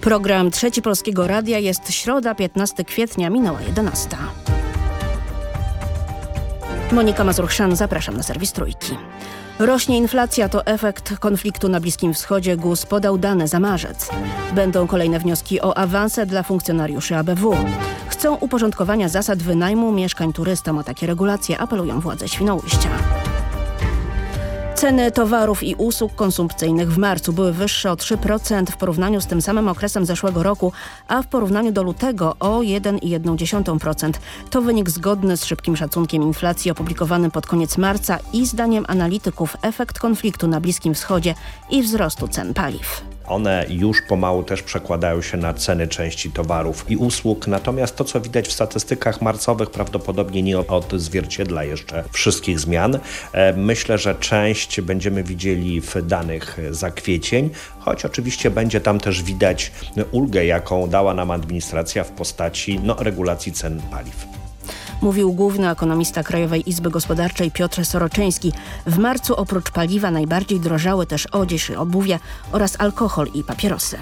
Program Trzeci Polskiego Radia jest środa 15 kwietnia, minęła 11. Monika Mazurchszan, zapraszam na serwis Trójki. Rośnie inflacja, to efekt konfliktu na Bliskim Wschodzie. GUS podał dane za marzec. Będą kolejne wnioski o awanse dla funkcjonariuszy ABW. Chcą uporządkowania zasad wynajmu mieszkań turystom. O takie regulacje apelują władze Świnoujścia. Ceny towarów i usług konsumpcyjnych w marcu były wyższe o 3% w porównaniu z tym samym okresem zeszłego roku, a w porównaniu do lutego o 1,1%. To wynik zgodny z szybkim szacunkiem inflacji opublikowanym pod koniec marca i zdaniem analityków efekt konfliktu na Bliskim Wschodzie i wzrostu cen paliw. One już pomału też przekładają się na ceny części towarów i usług, natomiast to, co widać w statystykach marcowych, prawdopodobnie nie odzwierciedla jeszcze wszystkich zmian. E, myślę, że część będziemy widzieli w danych za kwiecień, choć oczywiście będzie tam też widać ulgę, jaką dała nam administracja w postaci no, regulacji cen paliw mówił główny ekonomista Krajowej Izby Gospodarczej Piotr Soroczyński. W marcu oprócz paliwa najbardziej drożały też odzież i obuwie oraz alkohol i papierosy.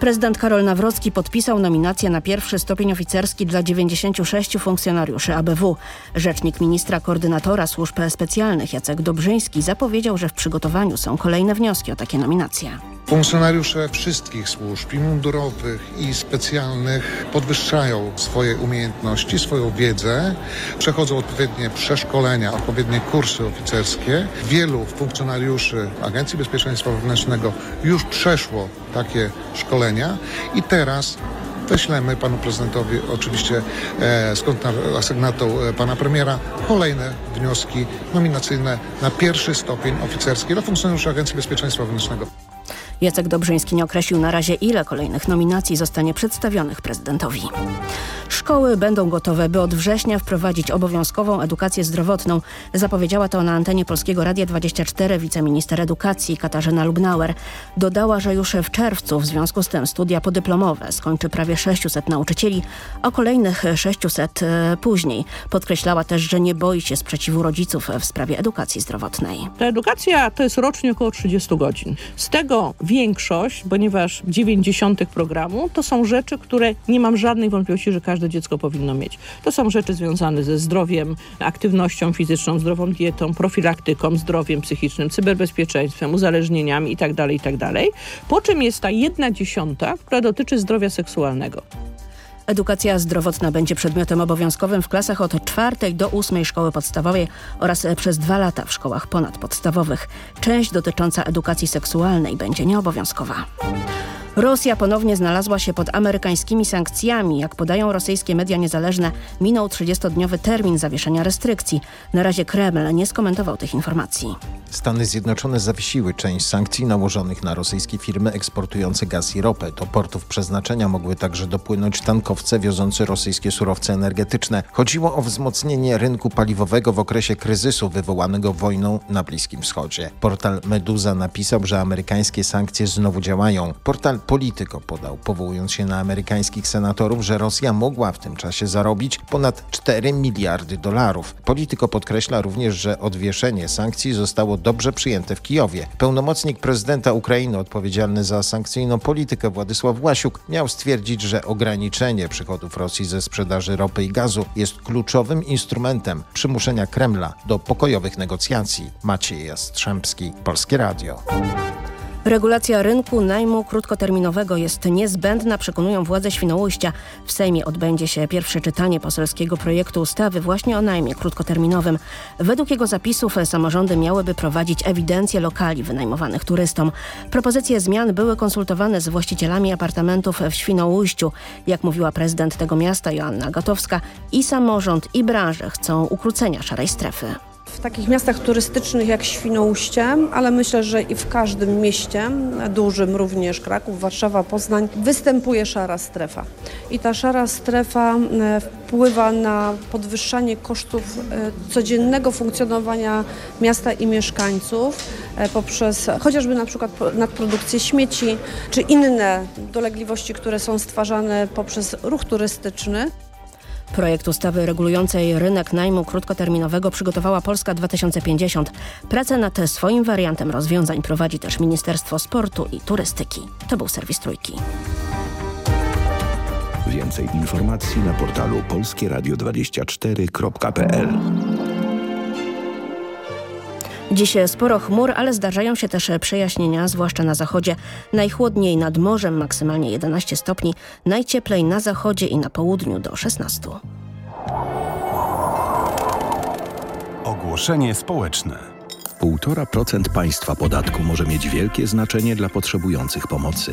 Prezydent Karol Nawrocki podpisał nominację na pierwszy stopień oficerski dla 96 funkcjonariuszy ABW. Rzecznik ministra koordynatora służb specjalnych Jacek Dobrzyński zapowiedział, że w przygotowaniu są kolejne wnioski o takie nominacje. Funkcjonariusze wszystkich służb, i mundurowych, i specjalnych, podwyższają swoje umiejętności, swoją wiedzę, przechodzą odpowiednie przeszkolenia, odpowiednie kursy oficerskie. Wielu funkcjonariuszy Agencji Bezpieczeństwa Wewnętrznego już przeszło takie szkolenia i teraz wyślemy panu prezydentowi oczywiście e, skąd asygnatą e, pana premiera kolejne wnioski nominacyjne na pierwszy stopień oficerski dla funkcjonariuszy Agencji Bezpieczeństwa Wewnętrznego. Jacek Dobrzyński nie określił na razie, ile kolejnych nominacji zostanie przedstawionych prezydentowi. Szkoły będą gotowe, by od września wprowadzić obowiązkową edukację zdrowotną. Zapowiedziała to na antenie Polskiego Radia 24 wiceminister edukacji Katarzyna Lubnauer. Dodała, że już w czerwcu w związku z tym studia podyplomowe skończy prawie 600 nauczycieli, a kolejnych 600 e, później. Podkreślała też, że nie boi się sprzeciwu rodziców w sprawie edukacji zdrowotnej. Ta edukacja to jest rocznie około 30 godzin. Z tego większość, ponieważ 90 programu, to są rzeczy, które nie mam żadnej wątpliwości, że każde dziecko powinno mieć. To są rzeczy związane ze zdrowiem, aktywnością fizyczną, zdrową dietą, profilaktyką, zdrowiem psychicznym, cyberbezpieczeństwem, uzależnieniami itd., tak itd. Tak po czym jest ta jedna dziesiąta, która dotyczy zdrowia seksualnego. Edukacja zdrowotna będzie przedmiotem obowiązkowym w klasach od czwartej do ósmej szkoły podstawowej oraz przez dwa lata w szkołach ponadpodstawowych. Część dotycząca edukacji seksualnej będzie nieobowiązkowa. Rosja ponownie znalazła się pod amerykańskimi sankcjami. Jak podają rosyjskie media niezależne, minął 30-dniowy termin zawieszenia restrykcji. Na razie Kreml nie skomentował tych informacji. Stany Zjednoczone zawiesiły część sankcji nałożonych na rosyjskie firmy eksportujące gaz i ropę. Do portów przeznaczenia mogły także dopłynąć tankowce wiozące rosyjskie surowce energetyczne. Chodziło o wzmocnienie rynku paliwowego w okresie kryzysu wywołanego wojną na Bliskim Wschodzie. Portal Meduza napisał, że amerykańskie sankcje znowu działają. Portal Polityko podał, powołując się na amerykańskich senatorów, że Rosja mogła w tym czasie zarobić ponad 4 miliardy dolarów. Polityko podkreśla również, że odwieszenie sankcji zostało dobrze przyjęte w Kijowie. Pełnomocnik prezydenta Ukrainy odpowiedzialny za sankcyjną politykę Władysław Łasiuk miał stwierdzić, że ograniczenie przychodów Rosji ze sprzedaży ropy i gazu jest kluczowym instrumentem przymuszenia Kremla do pokojowych negocjacji. Maciej Jastrzębski, Polskie Radio. Regulacja rynku najmu krótkoterminowego jest niezbędna, przekonują władze Świnoujścia. W Sejmie odbędzie się pierwsze czytanie poselskiego projektu ustawy właśnie o najmie krótkoterminowym. Według jego zapisów samorządy miałyby prowadzić ewidencję lokali wynajmowanych turystom. Propozycje zmian były konsultowane z właścicielami apartamentów w Świnoujściu. Jak mówiła prezydent tego miasta Joanna Gotowska, i samorząd i branże chcą ukrócenia szarej strefy w takich miastach turystycznych jak Świnoujście, ale myślę, że i w każdym mieście, dużym również Kraków, Warszawa, Poznań, występuje szara strefa. I ta szara strefa e, wpływa na podwyższanie kosztów e, codziennego funkcjonowania miasta i mieszkańców e, poprzez chociażby na przykład nadprodukcję śmieci, czy inne dolegliwości, które są stwarzane poprzez ruch turystyczny. Projekt ustawy regulującej rynek najmu krótkoterminowego przygotowała Polska 2050. Pracę nad swoim wariantem rozwiązań prowadzi też Ministerstwo Sportu i Turystyki. To był serwis Trójki. Więcej informacji na portalu polskieradio24.pl Dziś sporo chmur, ale zdarzają się też przejaśnienia, zwłaszcza na zachodzie. Najchłodniej nad morzem, maksymalnie 11 stopni, najcieplej na zachodzie i na południu do 16. Ogłoszenie społeczne. 1,5% państwa podatku może mieć wielkie znaczenie dla potrzebujących pomocy.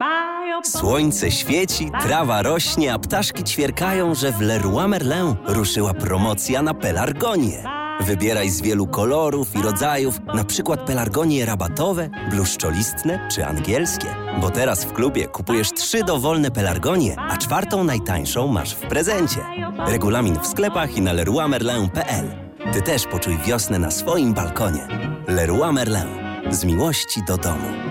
Słońce świeci, trawa rośnie, a ptaszki ćwierkają, że w Leroy Merlin ruszyła promocja na pelargonie. Wybieraj z wielu kolorów i rodzajów, na przykład pelargonie rabatowe, bluszczolistne czy angielskie. Bo teraz w klubie kupujesz trzy dowolne pelargonie, a czwartą najtańszą masz w prezencie. Regulamin w sklepach i na leroymerlin.pl. Ty też poczuj wiosnę na swoim balkonie. Leroy Merlin. Z miłości do domu.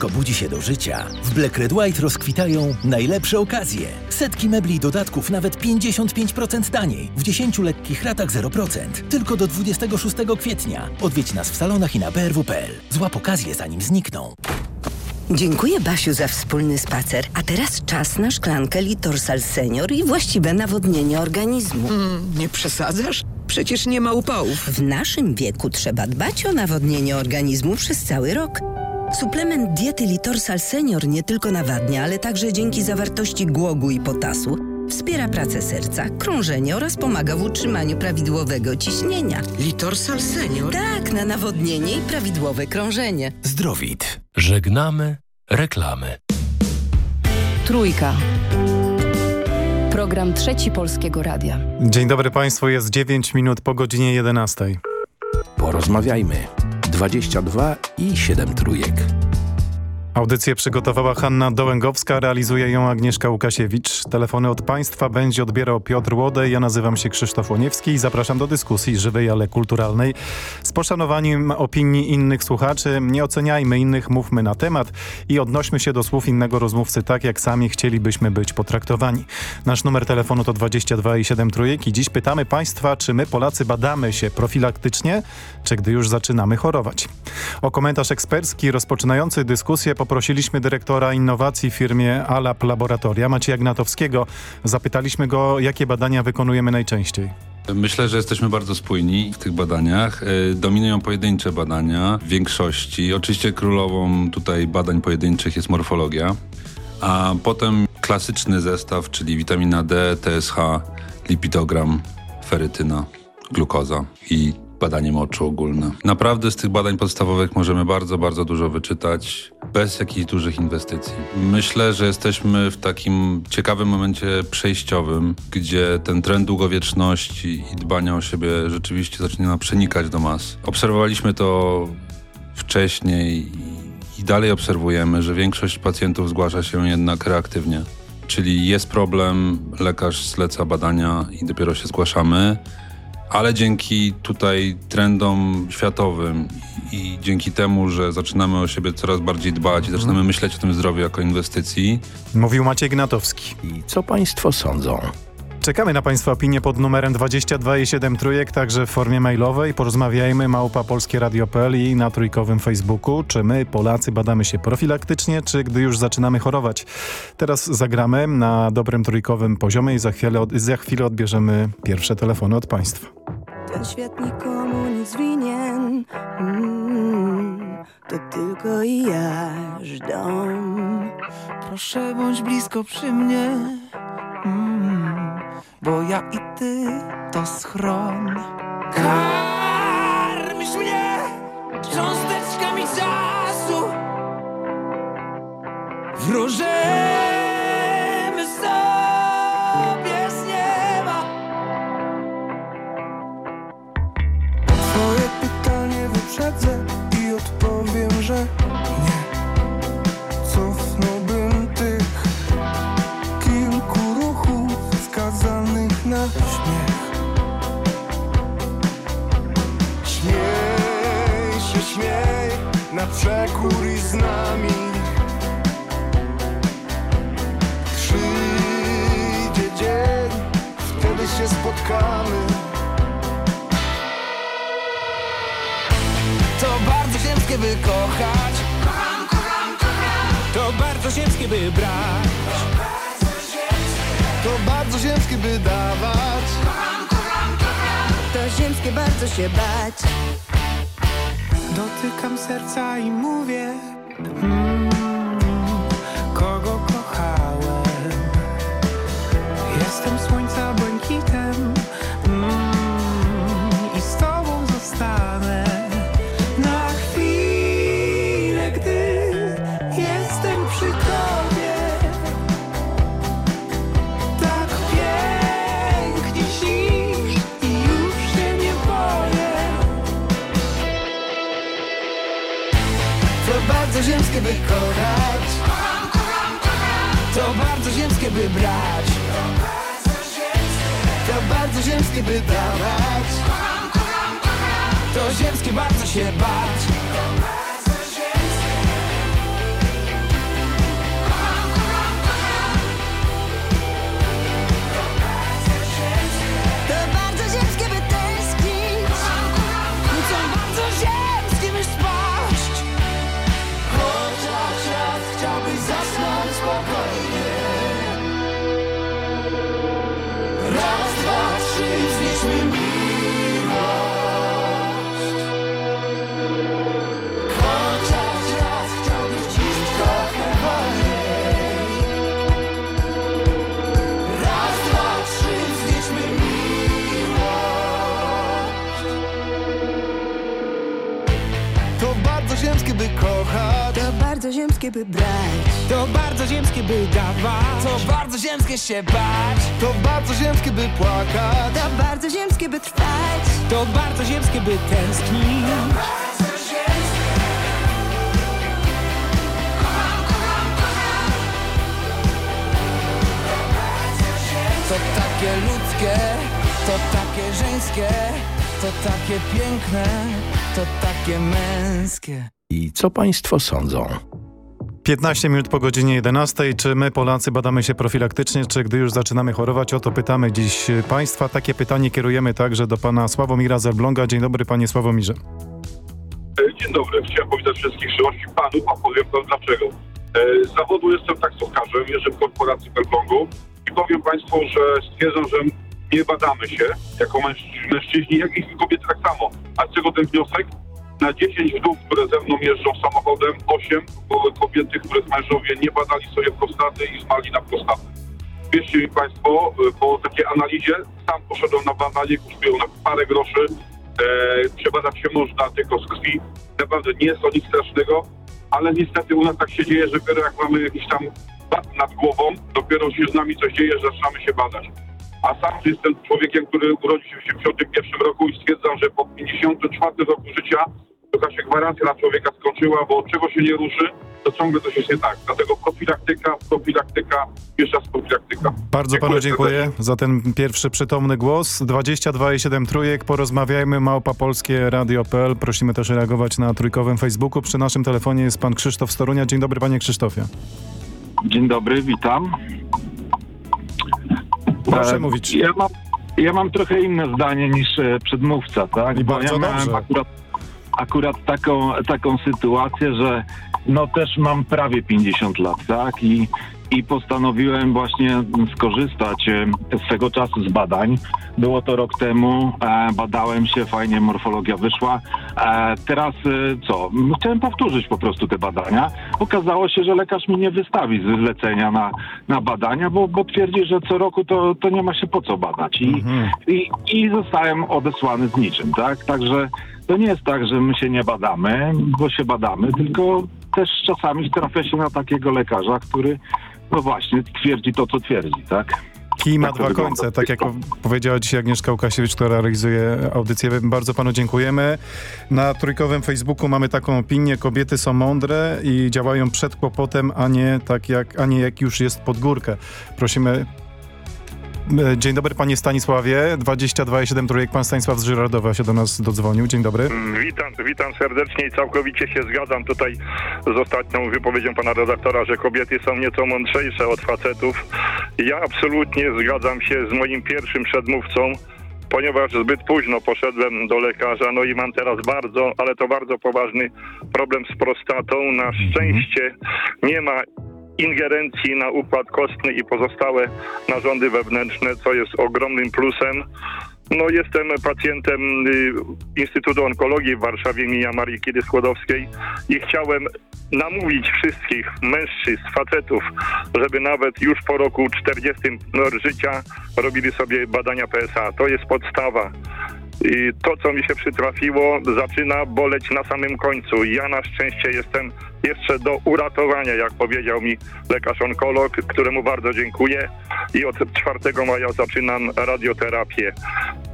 budzi się do życia, w Black Red White rozkwitają najlepsze okazje. Setki mebli i dodatków nawet 55% taniej. W 10 lekkich ratach 0%. Tylko do 26 kwietnia. Odwiedź nas w salonach i na brw.pl. Złap okazję zanim znikną. Dziękuję Basiu za wspólny spacer. A teraz czas na szklankę Litorsal Senior i właściwe nawodnienie organizmu. Mm, nie przesadzasz? Przecież nie ma upałów. W naszym wieku trzeba dbać o nawodnienie organizmu przez cały rok. Suplement diety Litorsal Senior nie tylko nawadnia, ale także dzięki zawartości głogu i potasu wspiera pracę serca, krążenie oraz pomaga w utrzymaniu prawidłowego ciśnienia. Litorsal Senior? Tak, na nawodnienie i prawidłowe krążenie. Zdrowit. Żegnamy reklamy. Trójka. Program Trzeci Polskiego Radia. Dzień dobry Państwu, jest 9 minut po godzinie 11. Porozmawiajmy. 22 i 7 trójek. Audycję przygotowała Hanna Dołęgowska, realizuje ją Agnieszka Łukasiewicz. Telefony od Państwa będzie odbierał Piotr Łodej. Ja nazywam się Krzysztof Łoniewski i zapraszam do dyskusji żywej, ale kulturalnej. Z poszanowaniem opinii innych słuchaczy nie oceniajmy innych, mówmy na temat i odnośmy się do słów innego rozmówcy tak, jak sami chcielibyśmy być potraktowani. Nasz numer telefonu to 22 i 7 trójek i dziś pytamy Państwa, czy my Polacy badamy się profilaktycznie, czy gdy już zaczynamy chorować. O komentarz ekspercki rozpoczynający dyskusję poprosiliśmy dyrektora innowacji w firmie Alap Laboratoria, Macieja Gnatowskiego. Zapytaliśmy go, jakie badania wykonujemy najczęściej. Myślę, że jesteśmy bardzo spójni w tych badaniach. Y, Dominują pojedyncze badania w większości. Oczywiście królową tutaj badań pojedynczych jest morfologia, a potem klasyczny zestaw, czyli witamina D, TSH, lipidogram, ferytyna, glukoza i badanie moczu ogólne. Naprawdę z tych badań podstawowych możemy bardzo, bardzo dużo wyczytać bez jakichś dużych inwestycji. Myślę, że jesteśmy w takim ciekawym momencie przejściowym, gdzie ten trend długowieczności i dbania o siebie rzeczywiście zaczyna przenikać do mas. Obserwowaliśmy to wcześniej i dalej obserwujemy, że większość pacjentów zgłasza się jednak reaktywnie. Czyli jest problem, lekarz zleca badania i dopiero się zgłaszamy ale dzięki tutaj trendom światowym i dzięki temu, że zaczynamy o siebie coraz bardziej dbać i zaczynamy myśleć o tym zdrowiu jako inwestycji. Mówił Maciej Gnatowski. I co państwo sądzą? Czekamy na Państwa opinie pod numerem 22,7 trójek, także w formie mailowej. Porozmawiajmy małpa Polskie Radio.pl i na trójkowym Facebooku. Czy my, Polacy, badamy się profilaktycznie, czy gdy już zaczynamy chorować? Teraz zagramy na dobrym trójkowym poziomie i za chwilę, od, za chwilę odbierzemy pierwsze telefony od Państwa. Ten świat nikomu nic winien mm, To tylko i jaż dom. Proszę bądź blisko przy mnie. Mm, Bo ja i ty to schron. Karmisz mnie cząsteczkami czasu. Wróżymy wyprzedzę i odpowiem, że nie. Cofnąłbym tych kilku ruchów skazanych na śmiech. Śmiej się, śmiej na przekór i z nami. Przyjdzie wtedy się spotkamy by kochać Kocham, kocham, kocham. To bardzo ziemskie by brać. To bardzo ziemskie by dawać. Kocham, kocham, kocham. To ziemskie bardzo się bać. Dotykam serca i mówię mm, by kochać To bardzo ziemskie by brać. To bardzo ziemskie by dawać. To ziemskie bardzo się bać ziemskie by brać. To bardzo ziemskie by dawać. To bardzo ziemskie się bać. To bardzo ziemskie by płakać. To bardzo ziemskie by trwać. To bardzo ziemskie by tęsknić. To takie ludzkie, to takie żeńskie To takie piękne, to takie męskie. I co państwo sądzą? 15 minut po godzinie 11. Czy my, Polacy, badamy się profilaktycznie, czy gdy już zaczynamy chorować? O to pytamy dziś Państwa. Takie pytanie kierujemy także do pana Sławomira Zelbląga. Dzień dobry, panie Sławomirze. E, Dzień dobry. Chciałem powitać wszystkich szczerości panów, a powiem wam dlaczego. E, Z zawodu jestem taksówkarzem, jeżdżę w korporacji Belgongu i powiem państwu, że stwierdzam, że nie badamy się jako mężczyźni jak i kobiety tak samo. A z czego ten wniosek? Na 10 wdów, które ze mną jeżdżą samochodem, 8 były kobiety, których mężowie nie badali sobie prostaty i zmarli na prostatę. Wierzcie mi Państwo, y, po takiej analizie sam poszedłem na badanie, kosztują na parę groszy. E, przebadać się można tylko z krwi. Naprawdę nie jest to nic strasznego, ale niestety u nas tak się dzieje, że dopiero jak mamy jakiś tam bat nad głową, dopiero się z nami coś dzieje, że zaczynamy się badać. A sam jestem człowiekiem, który urodził się w 71 roku i stwierdzam, że po 54 roku życia to się gwarancja na człowieka skończyła, bo od czego się nie ruszy, to ciągle coś jest nie tak. Dlatego profilaktyka, profilaktyka, jeszcze raz profilaktyka. Bardzo panu Dziękuję dziękuję za ten pierwszy przytomny głos. 22,7 trójek, porozmawiajmy, małpa polskie radio.pl. Prosimy też reagować na trójkowym Facebooku. Przy naszym telefonie jest pan Krzysztof Storunia. Dzień dobry panie Krzysztofie. Dzień dobry, witam. Proszę E, mówić. Ja mam, ja mam trochę inne zdanie niż e, przedmówca, tak? I Bo bardzo ja dobrze. akurat, akurat taką, taką sytuację, że no też mam prawie 50 lat, tak? I, i postanowiłem właśnie skorzystać swego czasu z badań. Było to rok temu, e, badałem się, fajnie morfologia wyszła. E, teraz e, co? Chciałem powtórzyć po prostu te badania. Okazało się, że lekarz mi nie wystawi zlecenia na, na badania, bo, bo twierdzi, że co roku to, to nie ma się po co badać. I, i, I zostałem odesłany z niczym, tak? Także to nie jest tak, że my się nie badamy, bo się badamy, tylko też czasami trafia się na takiego lekarza, który no właśnie twierdzi to, co twierdzi, tak? Kij ma Tak dwa końce, tak jak powiedziała dzisiaj Agnieszka Łukasiewicz, która realizuje audycję. Bardzo panu dziękujemy. Na trójkowym Facebooku mamy taką opinię, kobiety są mądre i działają przed kłopotem, a nie tak jak, a nie jak już jest pod górkę. Prosimy... E, Dzień dobry panie Stanisławie, 22,7 trójek, pan Stanisław z Żyrardowa się do nas dodzwonił. Dzień dobry. Witam, witam serdecznie i całkowicie się zgadzam tutaj z ostatnią wypowiedzią pana redaktora, że kobiety są nieco mądrzejsze od facetów. Ja absolutnie zgadzam się z moim pierwszym przedmówcą, ponieważ zbyt późno poszedłem do lekarza, no i mam teraz bardzo, ale to bardzo poważny problem z prostatą. Na szczęście nie ma ingerencji na układ kostny i pozostałe narządy wewnętrzne, co jest ogromnym plusem. No, jestem pacjentem y, Instytutu Onkologii w Warszawie imienia Marii Kiedy Skłodowskiej i chciałem namówić wszystkich mężczyzn, facetów, żeby nawet już po roku 40 życia robili sobie badania PSA. To jest podstawa. I to, co mi się przytrafiło, zaczyna boleć na samym końcu. Ja na szczęście jestem jeszcze do uratowania, jak powiedział mi lekarz onkolog, któremu bardzo dziękuję. I od 4 maja zaczynam radioterapię.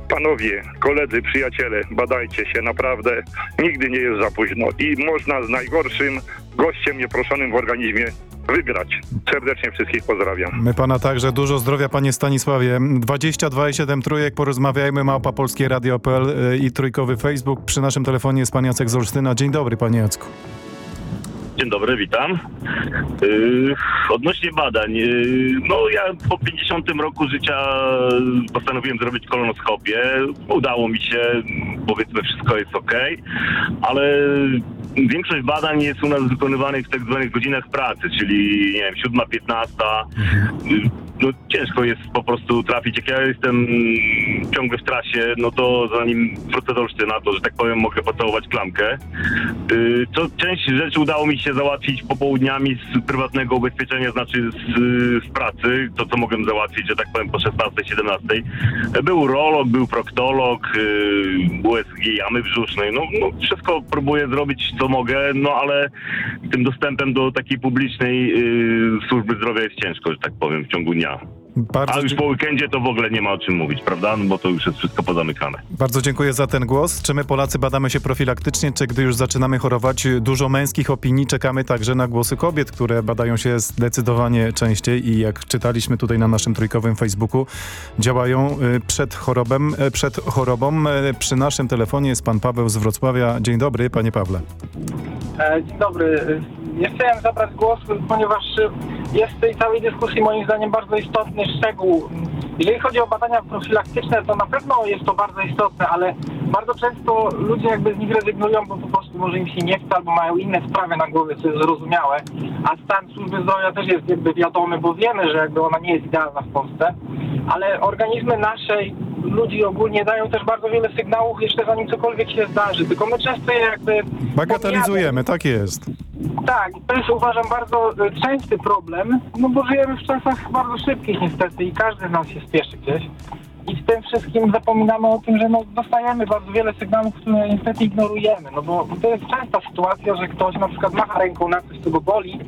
Panowie, koledzy, przyjaciele, badajcie się, naprawdę nigdy nie jest za późno i można z najgorszym gościem nieproszonym w organizmie wygrać. Serdecznie wszystkich pozdrawiam. My pana także dużo zdrowia, panie Stanisławie. 22,7 trójek, porozmawiajmy, małpa polskie radio.pl y, i trójkowy Facebook. Przy naszym telefonie jest pan Jacek z Olsztyna. Dzień dobry, panie Jacku. Dzień dobry, witam. Yy, odnośnie badań, yy, no ja po 50 roku życia postanowiłem zrobić kolonoskopię. Udało mi się, powiedzmy wszystko jest ok, ale większość badań jest u nas wykonywanych w tak zwanych godzinach pracy, czyli nie wiem, 7, 15. Yy, No ciężko jest po prostu trafić. Jak ja jestem ciągle w trasie, no to zanim wrócę do Olsztyna, to że tak powiem mogę pocałować klamkę. Yy, To część rzeczy udało mi się załatwić popołudniami z prywatnego ubezpieczenia, znaczy z, z pracy, to co mogłem załatwić, że tak powiem po 16-17. Był urolog, był proktolog, yy, USG, jamy brzusznej, no, no wszystko próbuję zrobić co mogę, no ale tym dostępem do takiej publicznej służby zdrowia jest ciężko, że tak powiem, w ciągu dnia. No. A już po weekendzie to w ogóle nie ma o czym mówić, prawda? No bo to już jest wszystko pozamykane. Bardzo dziękuję za ten głos. Czy my Polacy badamy się profilaktycznie, czy gdy już zaczynamy chorować? Dużo męskich opinii, czekamy także na głosy kobiet, które badają się zdecydowanie częściej i jak czytaliśmy tutaj na naszym trójkowym Facebooku, działają y, przed, chorobem, y, przed chorobą. Y, Przy naszym telefonie jest pan Paweł z Wrocławia. Dzień dobry, panie Pawle. E, Dzień dobry. Ja chciałem zabrać głos, ponieważ jest w tej całej dyskusji moim zdaniem bardzo istotny szczegół. Jeżeli chodzi o badania profilaktyczne, to na pewno jest to bardzo istotne, ale bardzo często ludzie jakby z nich rezygnują, bo po prostu może im się nie chce albo mają inne sprawy na głowie, co jest zrozumiałe. A stan służby zdrowia też jest jakby wiadomy, bo wiemy, że jakby ona nie jest idealna w Polsce, ale organizmy naszej ludzi ogólnie dają też bardzo wiele sygnałów jeszcze zanim cokolwiek się zdarzy, tylko my często je jakby Bagatelizujemy, tak jest. Tak, to jest uważam bardzo e, częsty problem, no bo żyjemy w czasach bardzo szybkich niestety i każdy z nas się spieszy gdzieś. I w tym wszystkim zapominamy o tym, że no, dostajemy bardzo wiele sygnałów, które niestety ignorujemy. No bo to jest częsta sytuacja, że ktoś na przykład macha ręką na coś, co go boli,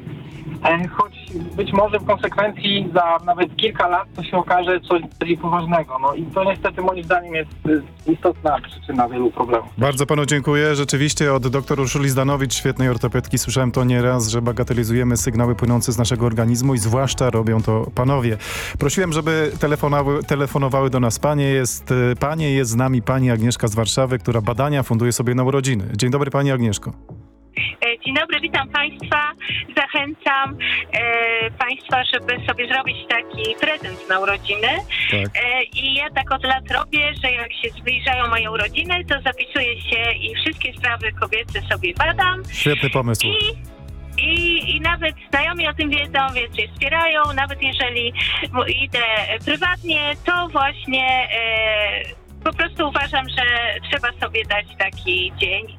choć być może w konsekwencji za nawet kilka lat to się okaże coś bardziej poważnego. No i to niestety moim zdaniem jest e, istotna przyczyna wielu problemów. Bardzo panu dziękuję. Rzeczywiście od dr Urszuli Zdanowicz, świetnej ortopedki, słyszałem to nieraz, że bagatelizujemy sygnały płynące z naszego organizmu i zwłaszcza robią to panowie. Prosiłem, żeby telefonowały, telefonowały do nas panie. Jest, e, panie, jest z nami pani Agnieszka z Warszawy, która badania funduje sobie na urodziny. Dzień dobry pani Agnieszko. E, Dzień dobry, witam Państwa. Zachęcam e, Państwa, żeby sobie zrobić taki prezent na urodziny. Tak. E, I ja tak od lat robię, że jak się zbliżają moje urodziny, to zapisuję się i wszystkie sprawy kobiece sobie badam. Świetny pomysł. I, I nawet znajomi o tym wiedzą, więc mnie wspierają. Nawet jeżeli idę prywatnie, to właśnie e, po prostu uważam, że trzeba sobie dać taki dzień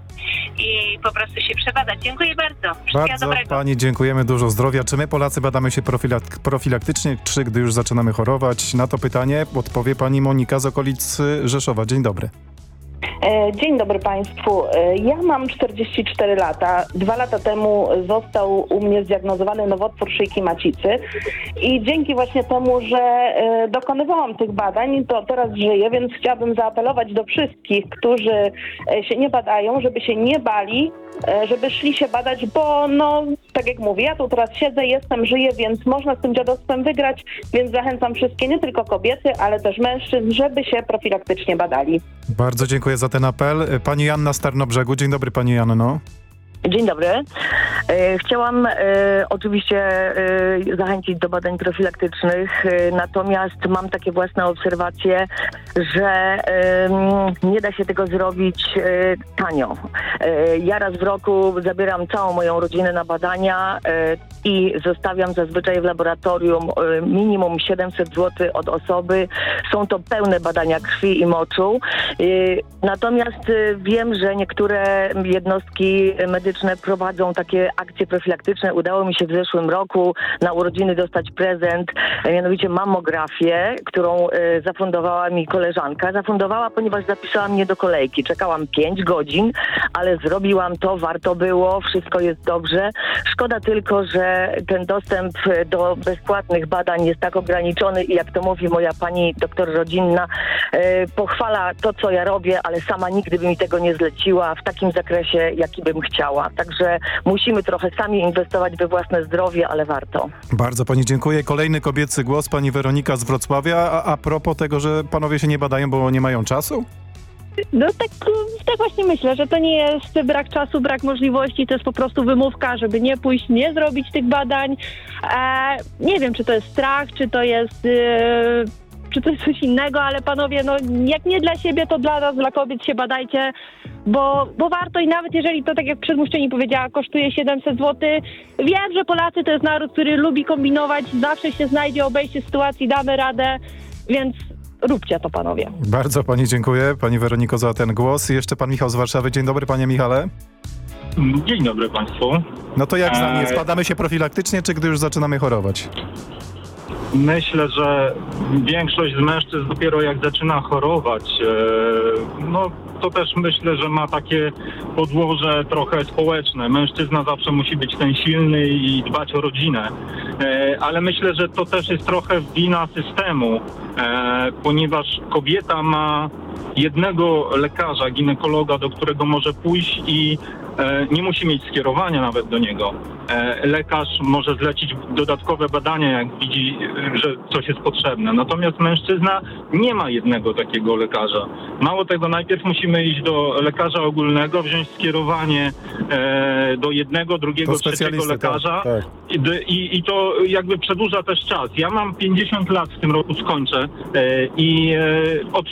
i po prostu się przebadać. Dziękuję bardzo. Wszystkiego Bardzo dobrego. pani dziękujemy, dużo zdrowia. Czy my Polacy badamy się profilak profilaktycznie, czy gdy już zaczynamy chorować? Na to pytanie odpowie pani Monika z okolic Rzeszowa. Dzień dobry. E, Dzień dobry Państwu. E, Ja mam 44 lata. Dwa lata temu został u mnie zdiagnozowany nowotwór szyjki macicy i dzięki właśnie temu, że e, dokonywałam tych badań, to teraz żyję, więc chciałabym zaapelować do wszystkich, którzy się nie badają, żeby się nie bali, żeby szli się badać, bo no, tak jak mówię, ja tu teraz siedzę, jestem, żyję, więc można z tym dziadostwem wygrać, więc zachęcam wszystkie, nie tylko kobiety, ale też mężczyzn, żeby się profilaktycznie badali. Bardzo dziękuję za ten apel. Pani Janna z. Dzień dobry pani Janno. Dzień dobry. E, Chciałam e, oczywiście e, zachęcić do badań profilaktycznych, e, natomiast mam takie własne obserwacje, że nie da się tego zrobić e, tanio. E, Ja raz w roku zabieram całą moją rodzinę na badania i zostawiam zazwyczaj w laboratorium minimum 700 zł od osoby. Są to pełne badania krwi i moczu. Natomiast wiem, że niektóre jednostki medyczne prowadzą takie akcje profilaktyczne. Udało mi się w zeszłym roku na urodziny dostać prezent, e, mianowicie mamografię, którą e, zafundowała mi koleżanka. Zafundowała, ponieważ zapisała mnie do kolejki. Czekałam 5 godzin, ale zrobiłam to, warto było, wszystko jest dobrze. Szkoda tylko, że ten dostęp e, do bezpłatnych badań jest tak ograniczony i jak to mówi moja pani doktor rodzinna, pochwala to, co ja robię, ale sama nigdy by mi tego nie zleciła w takim zakresie, jaki bym chciała. Także musimy trochę sami inwestować we własne zdrowie, ale warto. Bardzo pani dziękuję. Kolejny kobiecy głos, pani Weronika z Wrocławia. A, a propos tego, że panowie się nie badają, bo nie mają czasu? No tak, tak właśnie myślę, że to nie jest brak czasu, brak możliwości, to jest po prostu wymówka, żeby nie pójść, nie zrobić tych badań. E, nie wiem, czy to jest strach, czy to jest... E, czy to jest coś innego, ale panowie, no jak nie dla siebie, to dla nas, dla kobiet się badajcie, bo, bo warto i nawet jeżeli to, tak jak przedmówczyni powiedziała, kosztuje 700 zł, wiem, że Polacy to jest naród, który lubi kombinować, zawsze się znajdzie obejście sytuacji, damy radę, więc róbcie to panowie. Bardzo pani dziękuję, pani Weroniko, za ten głos. I jeszcze pan Michał z Warszawy. Dzień dobry, panie Michale. Dzień dobry Państwu. No to jak z nami? Eee, Badamy się profilaktycznie, czy gdy już zaczynamy chorować? Myślę, że większość z mężczyzn dopiero jak zaczyna chorować, e, no to też myślę, że ma takie podłoże trochę społeczne. Mężczyzna zawsze musi być ten silny i dbać o rodzinę. E, Ale myślę, że to też jest trochę wina systemu, e, ponieważ kobieta ma jednego lekarza, ginekologa, do którego może pójść i nie musi mieć skierowania nawet do niego. e, lekarz może zlecić dodatkowe badania, jak widzi, e, że coś jest potrzebne. Natomiast mężczyzna nie ma jednego takiego lekarza. Mało tego, najpierw musimy iść do lekarza ogólnego, wziąć skierowanie e, do jednego, drugiego, trzeciego tak, lekarza tak. I, d- i, i to jakby przedłuża też czas. Ja mam 50 lat, w tym roku skończę e, i e, od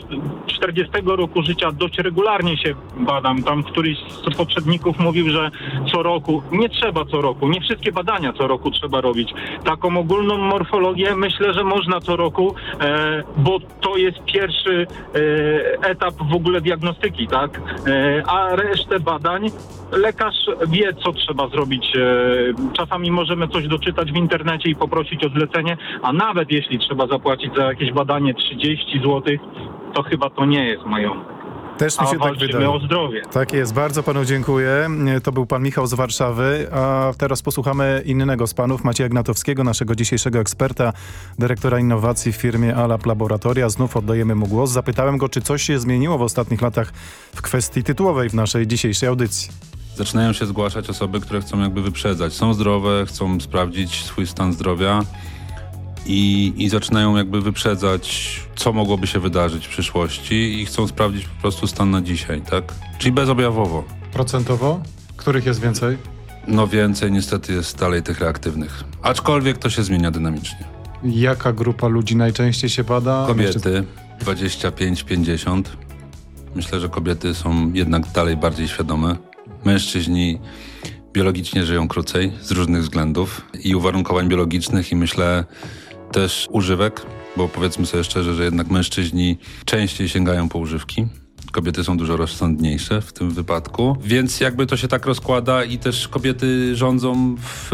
40 roku życia dość regularnie się badam. Tam któryś z poprzedników mówił, że co roku, nie trzeba co roku, nie wszystkie badania co roku trzeba robić. Taką ogólną morfologię myślę, że można co roku, e, bo to jest pierwszy e, etap w ogóle diagnostyki, tak? E, a resztę badań lekarz wie, co trzeba zrobić. E, Czasami możemy coś doczytać w internecie i poprosić o zlecenie, a nawet jeśli trzeba zapłacić za jakieś badanie 30 zł, to chyba to nie jest majątek. Też mi się tak wydaje. o zdrowie. Tak jest, bardzo panu dziękuję. To był pan Michał z Warszawy, a teraz posłuchamy innego z panów, Macieja Gnatowskiego, naszego dzisiejszego eksperta, dyrektora innowacji w firmie Alap Laboratoria. Znów oddajemy mu głos. Zapytałem go, czy coś się zmieniło w ostatnich latach w kwestii tytułowej w naszej dzisiejszej audycji. Zaczynają się zgłaszać osoby, które chcą jakby wyprzedzać. Są zdrowe, chcą sprawdzić swój stan zdrowia i, i zaczynają jakby wyprzedzać, co mogłoby się wydarzyć w przyszłości i chcą sprawdzić po prostu stan na dzisiaj, tak? Czyli bezobjawowo. Procentowo? Których jest więcej? No więcej niestety jest dalej tych reaktywnych. Aczkolwiek to się zmienia dynamicznie. Jaka grupa ludzi najczęściej się bada? Kobiety 25-50. Myślę, że kobiety są jednak dalej bardziej świadome. Mężczyźni biologicznie żyją krócej z różnych względów i uwarunkowań biologicznych i myślę też używek, bo powiedzmy sobie szczerze, że jednak mężczyźni częściej sięgają po używki. Kobiety są dużo rozsądniejsze w tym wypadku, więc jakby to się tak rozkłada i też kobiety rządzą w,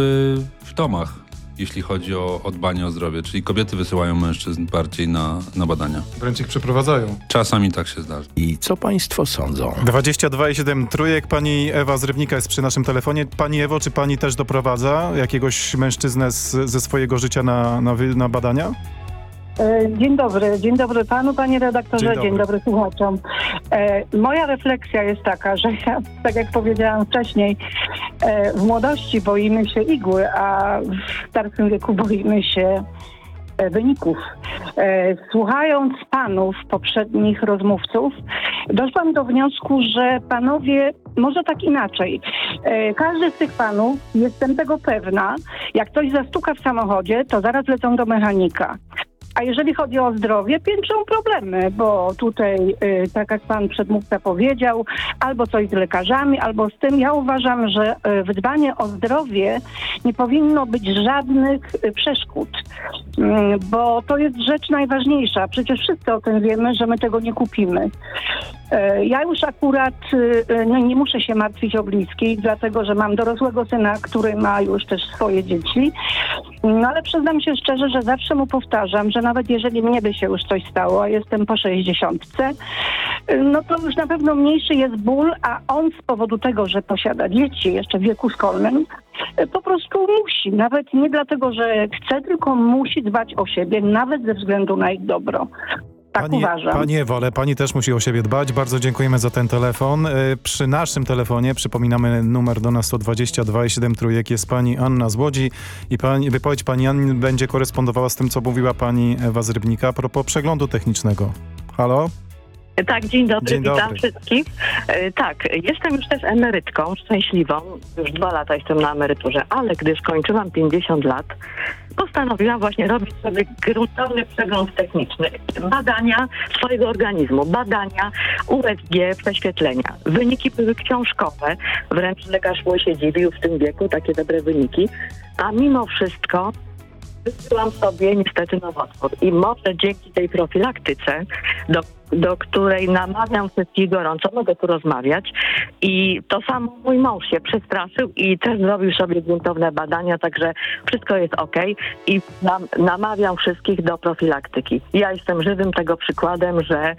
w domach, jeśli chodzi o, o dbanie o zdrowie, czyli kobiety wysyłają mężczyzn bardziej na, na badania. Wręcz ich przeprowadzają. Czasami tak się zdarza. I co państwo sądzą? 22,7 trójek. Pani Ewa z Rybnika jest przy naszym telefonie. Pani Ewo, czy pani też doprowadza jakiegoś mężczyznę z, ze swojego życia na, na, na badania? E, Dzień dobry, dzień dobry panu, panie redaktorze, Dzień dzień dobry. dobry, słuchaczom. E, moja refleksja jest taka, że ja, tak jak powiedziałam wcześniej, e, w młodości boimy się igły, a w starszym wieku boimy się wyników. Słuchając panów, poprzednich rozmówców, doszłam do wniosku, że panowie, może tak inaczej, każdy z tych panów, jestem tego pewna, jak ktoś zastuka w samochodzie, to zaraz lecą do mechanika. A jeżeli chodzi o zdrowie, piętrzą problemy, bo tutaj, y, tak jak pan przedmówca powiedział, albo coś z lekarzami, albo z tym. Ja uważam, że y, w dbanie o zdrowie nie powinno być żadnych y, przeszkód, bo to jest rzecz najważniejsza. Przecież wszyscy o tym wiemy, że my tego nie kupimy. Ja już akurat no, nie muszę się martwić o bliskich, dlatego że mam dorosłego syna, który ma już też swoje dzieci. No ale przyznam się szczerze, że zawsze mu powtarzam, że nawet jeżeli mnie by się już coś stało, a jestem po 60, y, no to już na pewno mniejszy jest ból, a on z powodu tego, że posiada dzieci jeszcze w wieku szkolnym, po prostu musi. Nawet nie dlatego, że chce, tylko musi dbać o siebie, nawet ze względu na ich dobro. Tak Pani, uważam. Pani Ewo, ale pani też musi o siebie dbać. Bardzo dziękujemy za ten telefon. Y, Przy naszym telefonie, przypominamy numer do nas 122 i 7 trójek, jest pani Anna z Łodzi i pani, wypowiedź pani Anny będzie korespondowała z tym, co mówiła pani Ewa z Rybnika a propos przeglądu technicznego. Halo? Tak, dzień dobry, Dzień witam dobry. wszystkich. E, Tak, jestem już też emerytką, szczęśliwą. Już dwa lata jestem na emeryturze, ale gdy skończyłam 50 lat, postanowiłam właśnie robić sobie gruntowny przegląd techniczny. Badania swojego organizmu, badania USG, prześwietlenia. Wyniki były książkowe, wręcz lekarz mój się dziwił w tym wieku, takie dobre wyniki. A mimo wszystko Wysyłam sobie niestety nowotwór i może dzięki tej profilaktyce, do, do której namawiam wszystkich gorąco, mogę tu rozmawiać i to samo mój mąż się przestraszył i też zrobił sobie gruntowne badania, także wszystko jest ok i nam, namawiam wszystkich do profilaktyki. Ja jestem żywym tego przykładem, że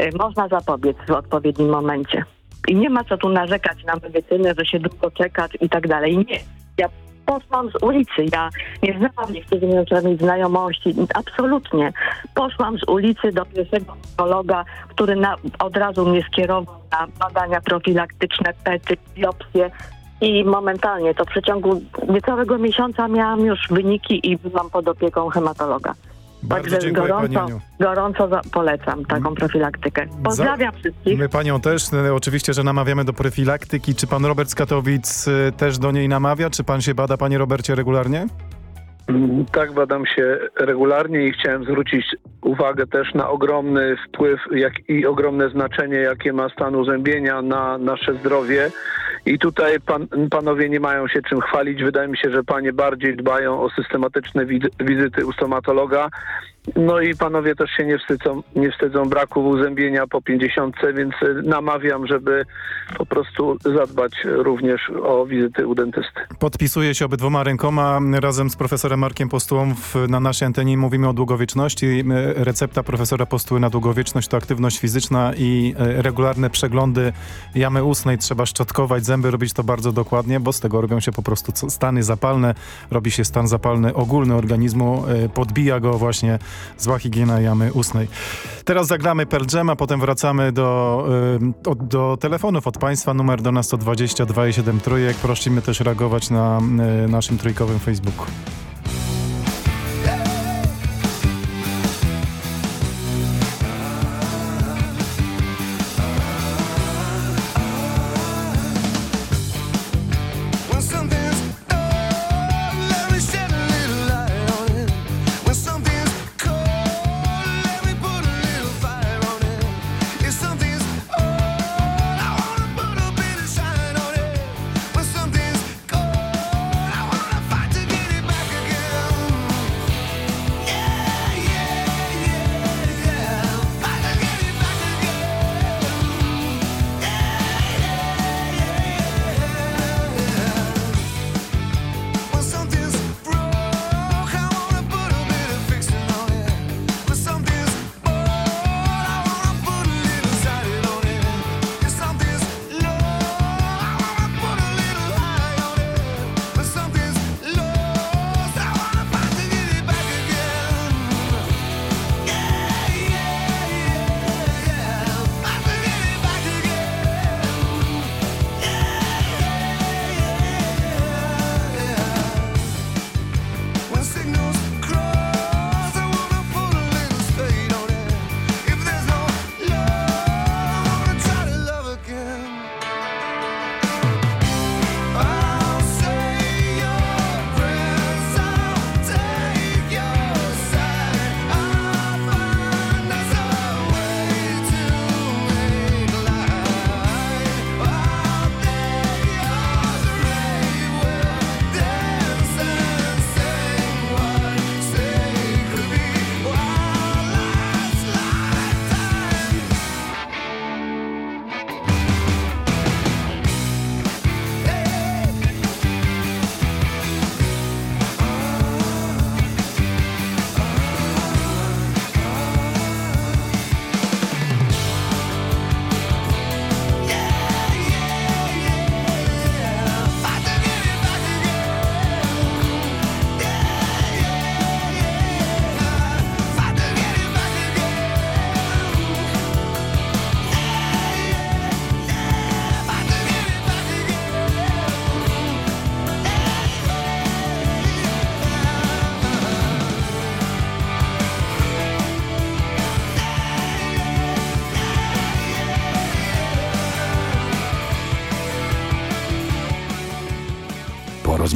y, można zapobiec w odpowiednim momencie. I nie ma co tu narzekać na medycynę, że się długo czeka i tak dalej. Nie. Ja poszłam z ulicy. Ja nie znałam niektórych nie żadnej znajomości. Absolutnie. Poszłam z ulicy do pierwszego psychologa, który na, od razu mnie skierował na badania profilaktyczne, pety, biopsje. I momentalnie, to w przeciągu niecałego miesiąca miałam już wyniki i byłam pod opieką hematologa. Bardzo Także dziękuję, pani gorąco, Aniu. gorąco za, polecam taką profilaktykę. Pozdrawiam wszystkich. My panią też, e, oczywiście, że namawiamy do profilaktyki. Czy pan Robert z Katowic e, też do niej namawia? Czy pan się bada, panie Robercie, regularnie? Tak, badam się regularnie i chciałem zwrócić uwagę też na ogromny wpływ jak i ogromne znaczenie, jakie ma stan uzębienia na nasze zdrowie. I tutaj pan, panowie nie mają się czym chwalić. Wydaje mi się, że panie bardziej dbają o systematyczne wizyty u stomatologa. No i panowie też się nie wstydzą, nie wstydzą braku uzębienia po 50, więc namawiam, żeby po prostu zadbać również o wizyty u dentysty. Podpisuję się obydwoma rękoma. Razem z profesorem Markiem Postułą w, na naszej antenie mówimy o długowieczności. E, Recepta profesora Postuły na długowieczność to aktywność fizyczna i e, regularne przeglądy jamy ustnej. Trzeba szczotkować zęby, robić to bardzo dokładnie, bo z tego robią się po prostu stany zapalne. Robi się stan zapalny ogólny organizmu, e, podbija go właśnie zła higiena jamy ustnej. Teraz zagramy Pearl Jam, a potem wracamy do, do telefonów od Państwa. Numer do nas to 20 27 trójek. Prosimy też reagować na naszym trójkowym Facebooku.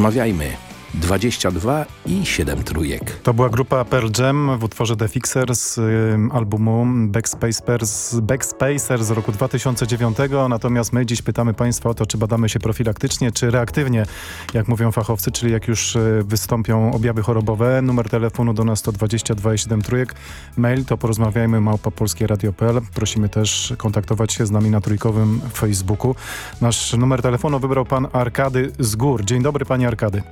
Porozmawiajmy. 22 i 7 trójek. To była grupa Pearl Jam w utworze The Fixers albumu Backspacers, Backspacer z roku 2009. Natomiast my dziś pytamy Państwa o to, czy badamy się profilaktycznie, czy reaktywnie, jak mówią fachowcy, czyli jak już y, wystąpią objawy chorobowe. Numer telefonu do nas to 22 i 7 trójek. Mail to porozmawiajmy małpa polskieradio.pl. Prosimy też kontaktować się z nami na trójkowym Facebooku. Nasz numer telefonu wybrał pan Arkady z Gór. Dzień dobry panie Arkady.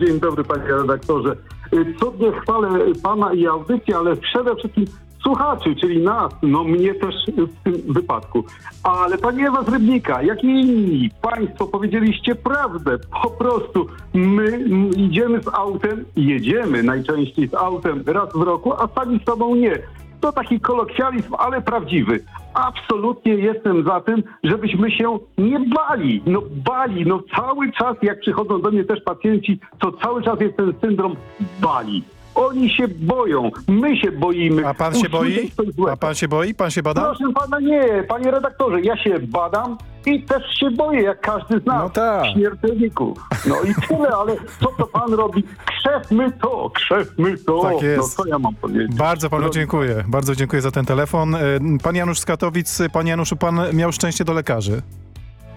Dzień dobry panie redaktorze. Y, Cudnie chwalę pana i audycję, ale przede wszystkim słuchaczy, czyli nas, no mnie też w tym wypadku. Ale pani Ewa z Rybnika, jak i inni, państwo powiedzieliście prawdę. Po prostu my idziemy z autem, jedziemy najczęściej z autem raz w roku, a sami z sobą nie. To taki kolokwializm, ale prawdziwy. Absolutnie jestem za tym, żebyśmy się nie bali. No bali, no cały czas, jak przychodzą do mnie też pacjenci, to cały czas jest ten syndrom bali. Oni się boją, my się boimy. A pan się boi? A pan się boi? Pan się bada? Proszę pana, nie, panie redaktorze, ja się badam i też się boję, jak każdy z nas, No tak. śmiertelników. No i tyle, ale co to pan robi? Krzewmy to, krzewmy to. Tak jest. No co ja mam powiedzieć? Bardzo panu No, dziękuję. Bardzo dziękuję za ten telefon. E, Pan Janusz z Katowic. Panie Januszu, pan miał szczęście do lekarzy.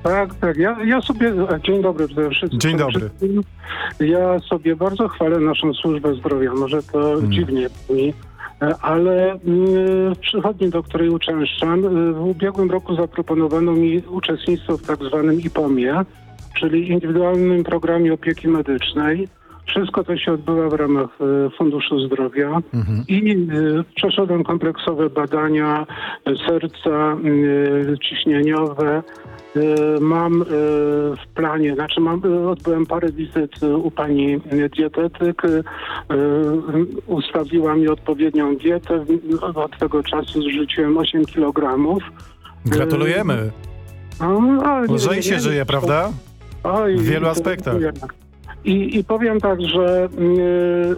Tak, tak. Ja, ja sobie. e, Dzień dobry przede wszystkim. Dzień dobry. Ja sobie bardzo chwalę naszą służbę zdrowia. Może to Mm. dziwnie brzmi, e, ale mm, w przychodni, do której uczęszczam, e, w ubiegłym roku zaproponowano mi uczestnictwo w tak zwanym IPOM-ie, czyli indywidualnym programie opieki medycznej. Wszystko to się odbywa w ramach e, Funduszu Zdrowia i e, przeszedłem kompleksowe badania e, serca, ciśnieniowe. Mam w planie, znaczy mam, odbyłem parę wizyt u pani dietetyk, ustawiła mi odpowiednią dietę, od tego czasu zrzuciłem 8 kilogramów. Gratulujemy. No, Lżej się żyje, prawda? W wielu aspektach. I, I powiem tak, że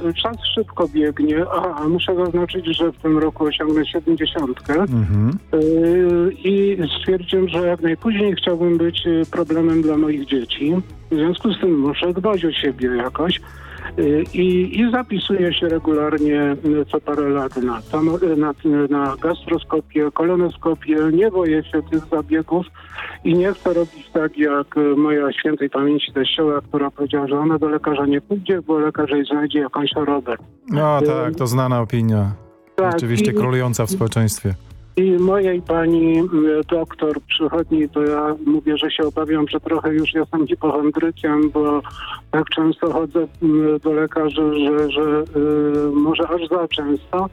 y, czas szybko biegnie, a muszę zaznaczyć, że w tym roku osiągnę 70. Mhm. Y, I stwierdziłem, że jak najpóźniej chciałbym być y, problemem dla moich dzieci. W związku z tym muszę dbać o siebie jakoś. Y, I, I zapisuję się regularnie y, co parę lat na, tomo- na, na gastroskopię, kolonoskopię. Nie boję się tych zabiegów i nie chcę robić tak jak y, moja świętej pamięci teściowa, która powiedziała, że ona do lekarza nie pójdzie, bo lekarz jej znajdzie jakąś chorobę. No tak, to znana opinia. Tak, Rzeczywiście i- królująca w społeczeństwie. I mojej pani y, doktor przychodni, to ja mówię, że się obawiam, że trochę już jestem hipochondrykiem, bo tak często chodzę y, do lekarzy, że, że y, może aż za często,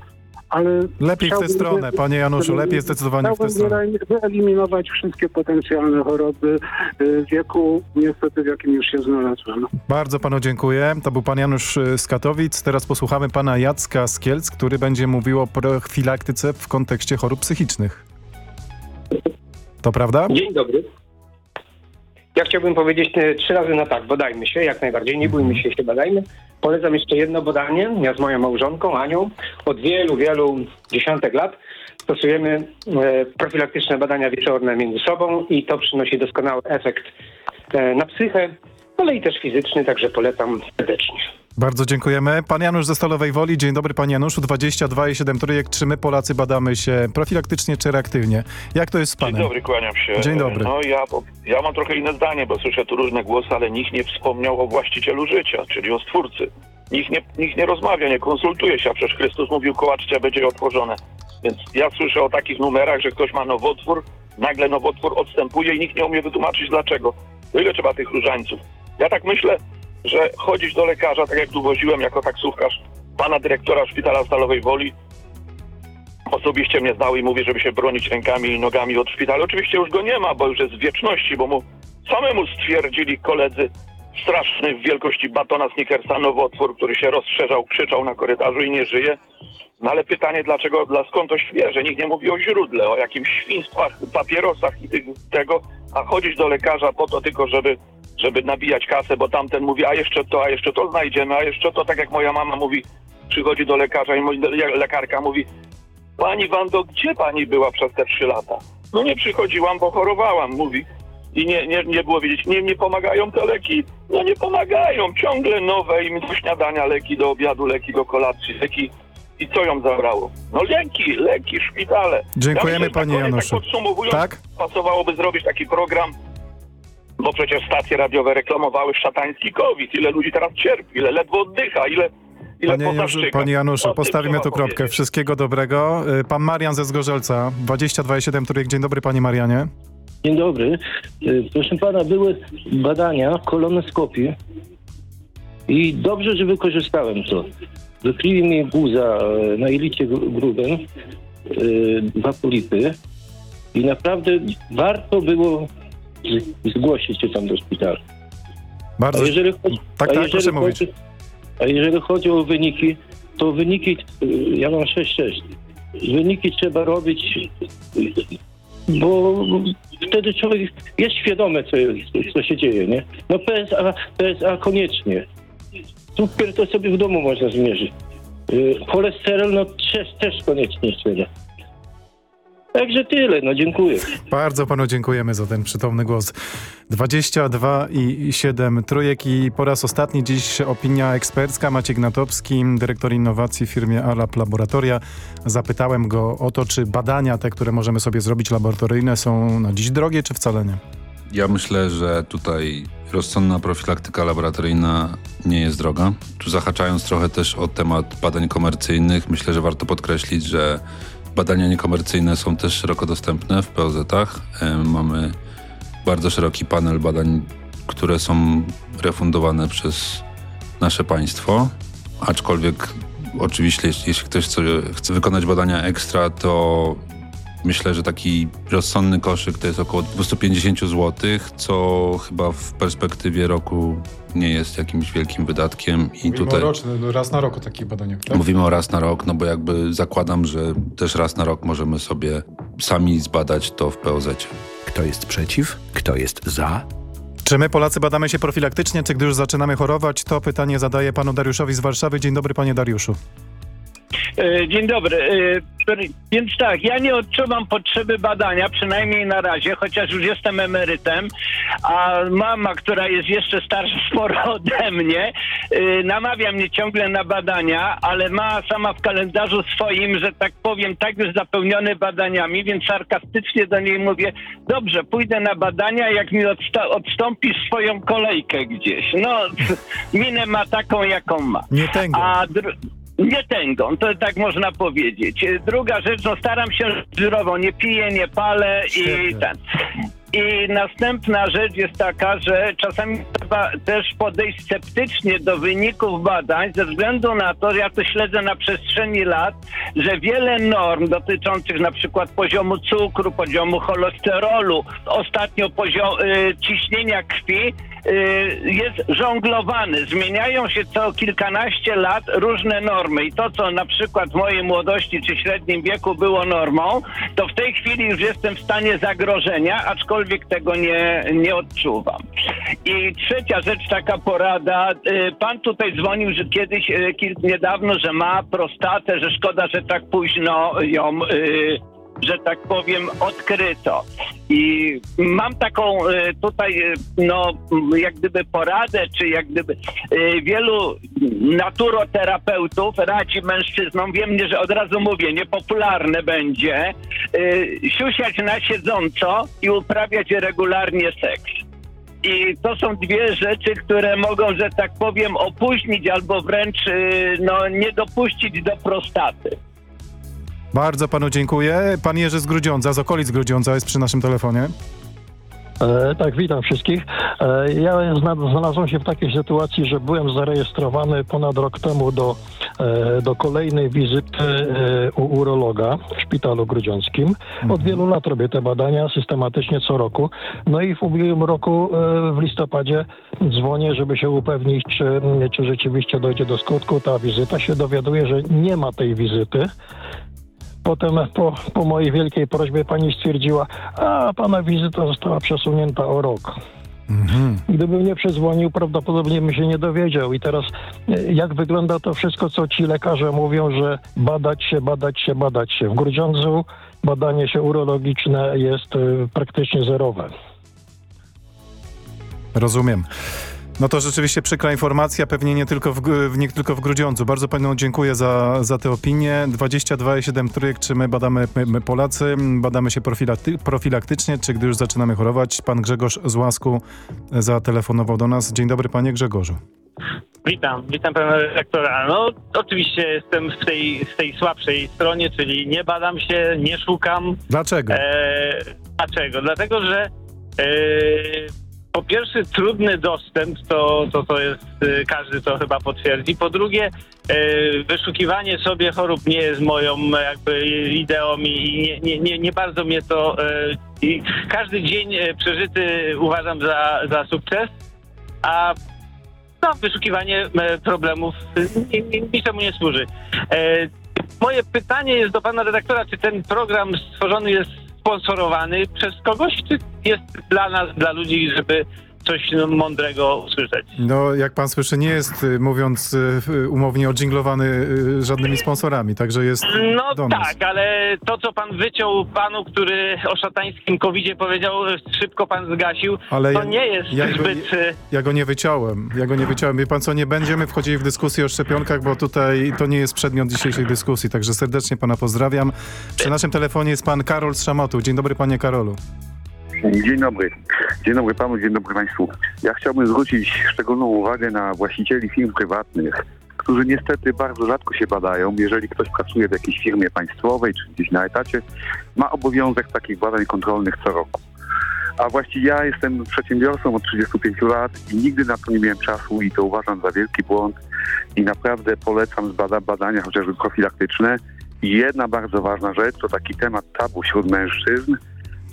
ale... Lepiej w tę stronę, wy- panie Januszu, lepiej zdecydowanie w tę stronę. wyeliminować wszystkie potencjalne choroby y, wieku, niestety w jakim już się znalazłem. Bardzo panu dziękuję. To był pan Janusz y, z Katowic. Teraz posłuchamy pana Jacka z Kielc, który będzie mówił o profilaktyce w kontekście chorób psychicznych. To prawda? Dzień dobry. Ja chciałbym powiedzieć e, trzy razy na tak, badajmy się, jak najbardziej, nie bójmy się, się badajmy. Polecam jeszcze jedno badanie, ja z moją małżonką Anią, od wielu, wielu dziesiątek lat stosujemy e, profilaktyczne badania wieczorne między sobą i to przynosi doskonały efekt e, na psychę, ale i też fizyczny, także polecam serdecznie. Bardzo dziękujemy. Pan Janusz ze Stalowej Woli. Dzień dobry panie Januszu. 22,7 trójek. Czy my Polacy badamy się profilaktycznie czy reaktywnie? Jak to jest z panem? Dzień dobry, kłaniam się. Dzień dobry. No ja, ja mam trochę inne zdanie, bo słyszę tu różne głosy, ale nikt nie wspomniał o właścicielu życia, czyli o stwórcy. Nikt nie, nikt nie rozmawia, nie konsultuje się, a przecież Chrystus mówił, kołaczcie będzie otworzone. Więc ja słyszę o takich numerach, że ktoś ma nowotwór, nagle nowotwór odstępuje i nikt nie umie wytłumaczyć dlaczego. To ile trzeba tych różańców? Ja tak myślę, że chodzić do lekarza, tak jak tu woziłem jako taksówkarz pana dyrektora szpitala Stalowej Woli, osobiście mnie znał i mówi, żeby się bronić rękami i nogami od szpitala. Oczywiście już go nie ma, bo już jest w wieczności, bo mu samemu stwierdzili koledzy straszny w wielkości batona Snickersa nowotwór, który się rozszerzał, krzyczał na korytarzu i nie żyje. No ale pytanie, dlaczego, dla skąd to świeże? Nikt nie mówi o źródle, o jakimś świństwach, papierosach i tego, a chodzić do lekarza po to tylko, żeby, żeby nabijać kasę, bo tamten mówi, a jeszcze to, a jeszcze to znajdziemy, a jeszcze to, tak jak moja mama mówi, przychodzi do lekarza i mówi, lekarka mówi, Pani Wando, gdzie pani była przez te trzy lata? No nie przychodziłam, bo chorowałam, mówi. I nie, nie, nie było wiedzieć, nie, nie pomagają te leki. No nie pomagają, ciągle nowe im do śniadania leki, do obiadu leki, do kolacji leki. I co ją zabrało? No leki, leki, szpitale. Dziękujemy, ja myślę, panie tak Januszu. podsumowując, Tak? pasowałoby zrobić taki program, bo przecież stacje radiowe reklamowały szatański COVID. Ile ludzi teraz cierpi, ile ledwo oddycha, ile, Panie, Januszu, panie Januszu, postawimy tu kropkę. powiedzieć. Wszystkiego dobrego. Y, Pan Marian ze Zgorzelca, 22,7 trójek. Dzień dobry panie Marianie. Dzień dobry. Y, Proszę pana, były badania kolonoskopii i dobrze, że wykorzystałem to. Wykryli mi guza e, na jelicie gru- grubym, y, dwa polipy i naprawdę warto było z- zgłosić się tam do szpitala. Bardzo. A jeżeli chodzi, Tak, tak, proszę mówić. chodzi, A jeżeli chodzi o wyniki, to wyniki, ja mam 6-6. wyniki trzeba robić, bo wtedy człowiek jest świadomy, co, co się dzieje, nie? No PSA, PSA koniecznie. Cukier to sobie w domu można zmierzyć. Y, Cholesterol, no też, też koniecznie trzeba. Także tyle, no dziękuję. Bardzo panu dziękujemy za ten przytomny głos. 22 i 7 trójek i po raz ostatni dziś opinia ekspercka. Maciek Natowski, dyrektor innowacji w firmie Alap Laboratoria. Zapytałem go o to, czy badania te, które możemy sobie zrobić laboratoryjne są na dziś drogie, czy wcale nie. Ja myślę, że tutaj rozsądna profilaktyka laboratoryjna nie jest droga. Tu zahaczając trochę też o temat badań komercyjnych, myślę, że warto podkreślić, że badania niekomercyjne są też szeroko dostępne w POZ-ach. E, Mamy bardzo szeroki panel badań, które są refundowane przez nasze państwo, aczkolwiek oczywiście jeśli ktoś chce, chce wykonać badania ekstra, to Myślę, że taki rozsądny koszyk to jest około 250 zł, co chyba w perspektywie roku nie jest jakimś wielkim wydatkiem. I Mówimy tutaj o roczny, no raz na rok o takich badaniach, tak? mówimy o raz na rok, no bo jakby zakładam, że też raz na rok możemy sobie sami zbadać to w POZ. Kto jest przeciw? Kto jest za? Czy my Polacy badamy się profilaktycznie, czy gdy już zaczynamy chorować? To pytanie zadaję panu Dariuszowi z Warszawy. Dzień dobry panie Dariuszu. E, Dzień dobry. E, Więc tak, ja nie odczuwam potrzeby badania, przynajmniej na razie, chociaż już jestem emerytem, a mama, która jest jeszcze starsza sporo ode mnie, e, namawia mnie ciągle na badania, ale ma sama w kalendarzu swoim, że tak powiem, tak już zapełniony badaniami, więc sarkastycznie do niej mówię, dobrze, pójdę na badania, jak mi odstąpisz swoją kolejkę gdzieś. No, minę ma taką, jaką ma. Nie tęgą. A dr- nie tęgą, to tak można powiedzieć. Druga rzecz, no staram się zdrowo, nie piję, nie palę i ten. I następna rzecz jest taka, że czasami trzeba też podejść sceptycznie do wyników badań, ze względu na to, że ja to śledzę na przestrzeni lat, że wiele norm dotyczących na przykład poziomu cukru, poziomu cholesterolu, ostatnio poziom, y, ciśnienia krwi, jest żonglowany. Zmieniają się co kilkanaście lat różne normy i to, co na przykład w mojej młodości czy średnim wieku było normą, to w tej chwili już jestem w stanie zagrożenia, aczkolwiek tego nie, nie odczuwam. I trzecia rzecz, taka porada. Y, Pan tutaj dzwonił, że kiedyś, y, niedawno, że ma prostatę, że szkoda, że tak późno ją y, że tak powiem, odkryto. I mam taką e, tutaj, e, no, jak gdyby poradę, czy jak gdyby e, wielu naturoterapeutów radzi mężczyznom, wiem, że od razu mówię, niepopularne będzie, siusiać na siedząco i uprawiać regularnie seks. I to są dwie rzeczy, które mogą, że tak powiem, opóźnić albo wręcz no, nie dopuścić do prostaty. Bardzo panu dziękuję. Pan Jerzy z Grudziądza, z okolic Grudziądza jest przy naszym telefonie. E, tak, witam wszystkich. E, ja zna, znalazłem się w takiej sytuacji, że byłem zarejestrowany ponad rok temu do, e, do kolejnej wizyty e, u urologa w szpitalu grudziąckim. Od wielu lat robię te badania systematycznie co roku. No i w ubiegłym roku e, w listopadzie dzwonię, żeby się upewnić, czy, czy rzeczywiście dojdzie do skutku ta wizyta. Się dowiaduję, że nie ma tej wizyty. Potem po, po mojej wielkiej prośbie pani stwierdziła, a pana wizyta została przesunięta o rok. Gdybym nie przezwonił, prawdopodobnie bym się nie dowiedział. I teraz e, jak wygląda to wszystko, co ci lekarze mówią, że badać się, badać się, badać się. W Grudziądzu badanie się urologiczne jest e, praktycznie zerowe. Rozumiem. No to rzeczywiście przykra informacja, pewnie nie tylko w, Gr- nie tylko w Grudziądzu. Bardzo panu dziękuję za, za tę opinię. 22,7 trójek, czy my badamy, my, my Polacy, badamy się profilakty, profilaktycznie, czy gdy już zaczynamy chorować? Pan Grzegorz z Łasku zatelefonował do nas. Dzień dobry panie Grzegorzu. Witam, witam pana redaktora. No oczywiście jestem w tej, w tej słabszej stronie, czyli nie badam się, nie szukam. Dlaczego? E, dlaczego? Dlatego, że e, po pierwsze trudny dostęp, to, to, to jest, e, każdy to chyba potwierdzi. Po drugie e, wyszukiwanie sobie chorób nie jest moją jakby ideą i nie, nie, nie, nie bardzo mnie to... I każdy dzień przeżyty uważam za, za sukces, a no, wyszukiwanie problemów ni- ni- niczemu nie służy. Moje pytanie jest do pana redaktora, czy ten program stworzony jest sponsorowany przez kogoś, czy jest dla nas, dla ludzi, żeby coś mądrego usłyszeć? No, jak pan słyszy, nie jest, y, mówiąc y, umownie, odżinglowany y, żadnymi sponsorami, także jest No tak, ale to, co pan wyciął panu, który o szatańskim covidzie powiedział, szybko pan zgasił, Ale to ja- nie jest ja go zbyt... y, Ja go nie wyciąłem, ja go nie wyciąłem. Wie pan co, nie będziemy wchodzili w dyskusję o szczepionkach, bo tutaj to nie jest przedmiot dzisiejszej dyskusji, także serdecznie pana pozdrawiam. Przy naszym telefonie jest pan Karol z Szamotu. Dzień dobry panie Karolu. Dzień dobry. Dzień dobry panu, dzień dobry państwu. Ja chciałbym zwrócić szczególną uwagę na właścicieli firm prywatnych, którzy niestety bardzo rzadko się badają. Jeżeli ktoś pracuje w jakiejś firmie państwowej czy gdzieś na etacie, ma obowiązek takich badań kontrolnych co roku. A właściwie ja jestem przedsiębiorcą od 35 lat i nigdy na to nie miałem czasu i to uważam za wielki błąd i naprawdę polecam zbada badania chociażby profilaktyczne. I jedna bardzo ważna rzecz to taki temat tabu wśród mężczyzn,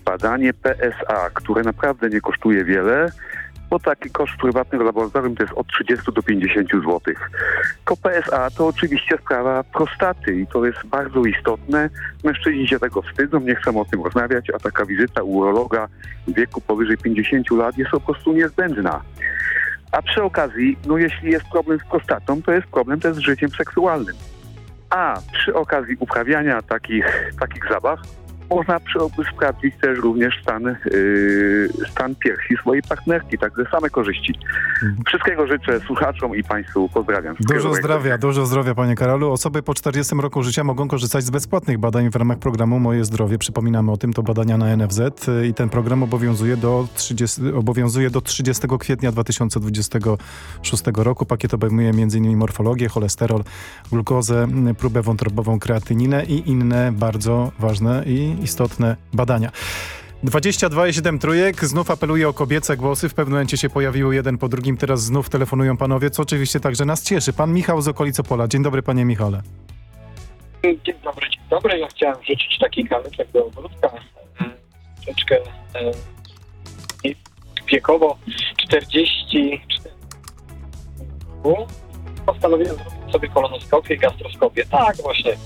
badanie PSA, które naprawdę nie kosztuje wiele, bo taki koszt prywatnego laboratorium to jest od 30 do 50 zł. Tylko PSA to oczywiście sprawa prostaty i to jest bardzo istotne. Mężczyźni się tego wstydzą, nie chcą o tym rozmawiać, a taka wizyta urologa w wieku powyżej 50 lat jest po prostu niezbędna. A przy okazji, no jeśli jest problem z prostatą, to jest problem też z życiem seksualnym. A przy okazji uprawiania takich, takich zabaw można przy, sprawdzić też również stan, yy, stan piersi swojej partnerki, także same korzyści. Wszystkiego życzę słuchaczom i Państwu. Pozdrawiam. Dużo zdrowia, dużo zdrowia panie Karolu. Osoby po 40 roku życia mogą korzystać z bezpłatnych badań w ramach programu Moje Zdrowie. Przypominamy o tym, to badania na NFZ i ten program obowiązuje do 30, obowiązuje do 30 kwietnia 2026 roku. Pakiet obejmuje m.in. morfologię, cholesterol, glukozę, próbę wątrobową, kreatyninę i inne bardzo ważne i istotne badania. 22,7 trójek, znów apeluję o kobiece głosy, w pewnym momencie się pojawiły jeden po drugim, teraz znów telefonują panowie, co oczywiście także nas cieszy. Pan Michał z okolic Opola. Dzień dobry panie Michale. Dzień dobry, dzień dobry. Ja chciałem wrzucić taki kamyczek do ogródka. e, Troszeczkę e, wiekowo 44 roku. Postanowiłem zrobić sobie kolonoskopię i gastroskopię. Tak, właśnie.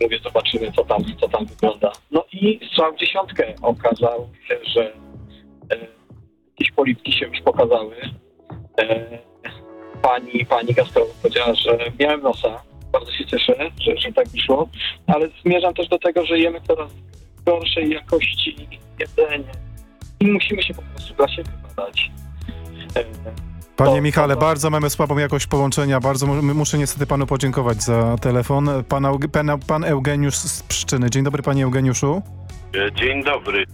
Mówię, zobaczymy, co tam, co tam wygląda. No i strzał w dziesiątkę. Okazało się, że e, jakieś polipki się już pokazały. E, pani, pani gastrolog powiedziała, że miałem nosa. Bardzo się cieszę, że, że tak wyszło, ale zmierzam też do tego, że jemy coraz gorszej jakości jedzenie i musimy się po prostu dla siebie badać. E, Panie Michale, bardzo mamy słabą jakość połączenia, bardzo mu- muszę niestety panu podziękować za telefon. Pan, pan, pan Eugeniusz z Pszczyny. Dzień dobry panie Eugeniuszu. E, Dzień dobry.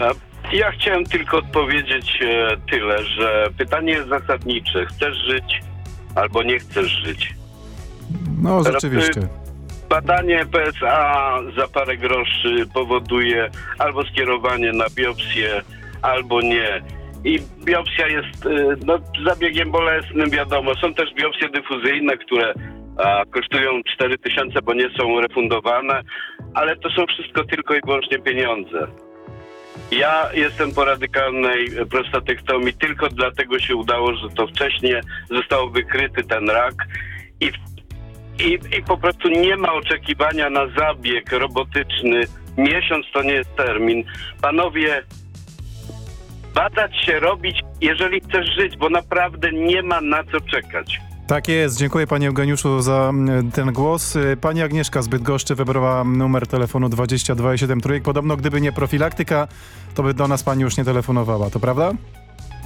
E, Ja chciałem tylko odpowiedzieć e, tyle, że pytanie jest zasadnicze. Chcesz żyć albo nie chcesz żyć? No Teraz, rzeczywiście. y, Badanie PSA za parę groszy powoduje albo skierowanie na biopsję, albo nie. I biopsja jest y, no, zabiegiem bolesnym, wiadomo. Są też biopsje dyfuzyjne, które a, kosztują 4 tysiące, bo nie są refundowane, ale to są wszystko tylko i wyłącznie pieniądze. Ja jestem po radykalnej prostatektomii, tylko dlatego się udało, że to wcześniej został wykryty ten rak i i, I po prostu nie ma oczekiwania na zabieg robotyczny. Miesiąc to nie jest termin. Panowie, badać się, robić, jeżeli chcesz żyć, bo naprawdę nie ma na co czekać. Tak jest, dziękuję panie Eugeniuszu za mm, ten głos. Pani Agnieszka z Bydgoszczy wybrała numer telefonu 22,7 trójek. Podobno gdyby nie profilaktyka, to by do nas pani już nie telefonowała, to prawda?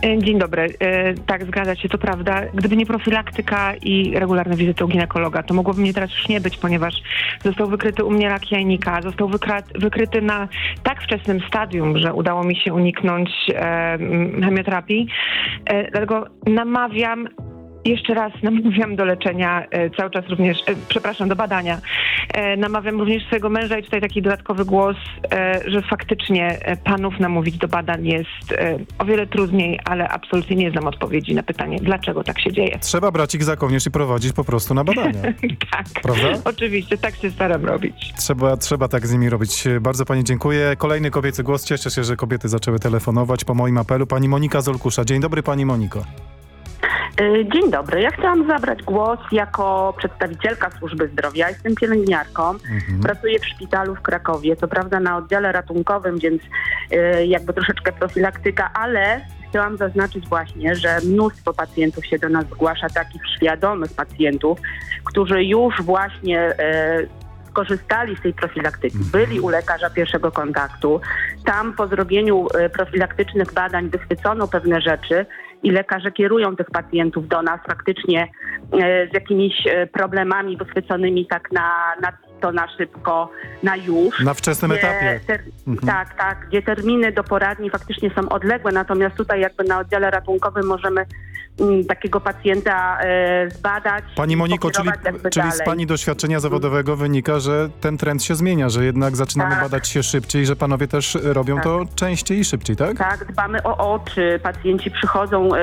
E, Dzień dobry. E, Tak, zgadza się, to prawda. Gdyby nie profilaktyka i regularne wizyty u ginekologa, to mogłoby mnie teraz już nie być, ponieważ został wykryty u mnie rak jajnika. Został wykryty na tak wczesnym stadium, że udało mi się uniknąć e, chemioterapii. Dlatego namawiam jeszcze raz namawiam do leczenia, e, cały czas również, e, przepraszam, do badania. E, namawiam również swojego męża i tutaj taki dodatkowy głos, że faktycznie panów namówić do badań jest o wiele trudniej, ale absolutnie nie znam odpowiedzi na pytanie, dlaczego tak się dzieje. Trzeba brać ich za kołnierz i prowadzić po prostu na badania. tak, Prawda? oczywiście, tak się staram robić. Trzeba, trzeba tak z nimi robić. Bardzo pani dziękuję. Kolejny kobiecy głos. Cieszę się, że kobiety zaczęły telefonować po moim apelu. Pani Monika z Olkusza. Dzień dobry pani Moniko. Y, Dzień dobry. Ja chciałam zabrać głos jako przedstawicielka służby zdrowia. Jestem pielęgniarką. Pracuję w szpitalu w Krakowie. Co prawda na oddziale ratunkowym, więc y, jakby troszeczkę profilaktyka, ale chciałam zaznaczyć właśnie, że mnóstwo pacjentów się do nas zgłasza, takich świadomych pacjentów, którzy już właśnie y, skorzystali z tej profilaktyki, byli u lekarza pierwszego kontaktu. Tam po zrobieniu e, profilaktycznych badań wychwycono pewne rzeczy i lekarze kierują tych pacjentów do nas faktycznie e, z jakimiś e, problemami wychwyconymi tak na, na to na szybko, na już. Na wczesnym Gdzie etapie. Ter, Mhm. Tak, tak, gdzie terminy do poradni faktycznie są odległe, natomiast tutaj jakby na oddziale ratunkowym możemy mm, takiego pacjenta e, zbadać. Pani Moniko, czyli, czyli z. Pani doświadczenia zawodowego wynika, że ten trend się zmienia, że jednak zaczynamy Tak. badać się szybciej, że panowie też robią Tak. to częściej i szybciej, tak? Tak, dbamy o oczy. Pacjenci przychodzą, e,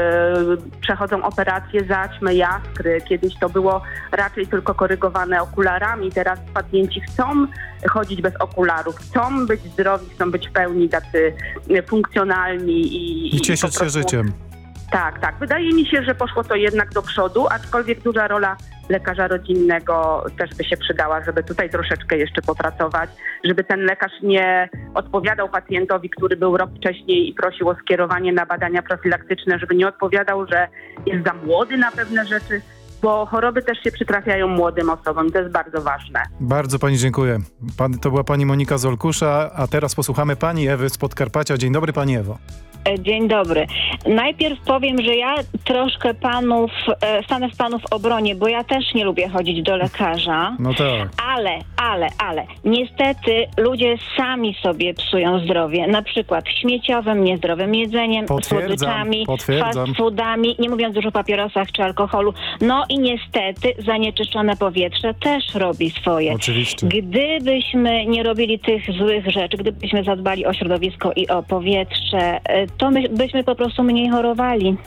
przechodzą operacje zaćmy, jaskry. Kiedyś to było raczej tylko korygowane okularami. Teraz pacjenci chcą chodzić bez okularów, chcą być zdrowi, chcą być w pełni tacy e, funkcjonalni i, I cieszyć się prostu- życiem. Tak, tak. Wydaje mi się, że poszło to jednak do przodu, aczkolwiek duża rola lekarza rodzinnego też by się przydała, żeby tutaj troszeczkę jeszcze popracować, żeby ten lekarz nie odpowiadał pacjentowi, który był rok wcześniej i prosił o skierowanie na badania profilaktyczne, żeby nie odpowiadał, że jest za młody na pewne rzeczy, bo choroby też się przytrafiają młodym osobom i to jest bardzo ważne. Bardzo Pani dziękuję. Pan, to była Pani Monika Zolkusza, a teraz posłuchamy Pani Ewy z Podkarpacia. Dzień dobry Pani Ewo. E, Dzień dobry. Najpierw powiem, że ja troszkę panów, e, stanę w panów obronie, bo ja też nie lubię chodzić do lekarza. No tak. Ale, ale, ale, niestety ludzie sami sobie psują zdrowie. Na przykład śmieciowym, niezdrowym jedzeniem, Potwierdzam, słodyczami, potwierdzam. fast foodami, nie mówiąc już o papierosach czy alkoholu. No i niestety zanieczyszczone powietrze też robi swoje. Oczywiście. Gdybyśmy nie robili tych złych rzeczy, gdybyśmy zadbali o środowisko i o powietrze, e, to my byśmy po prostu mniej chorowali.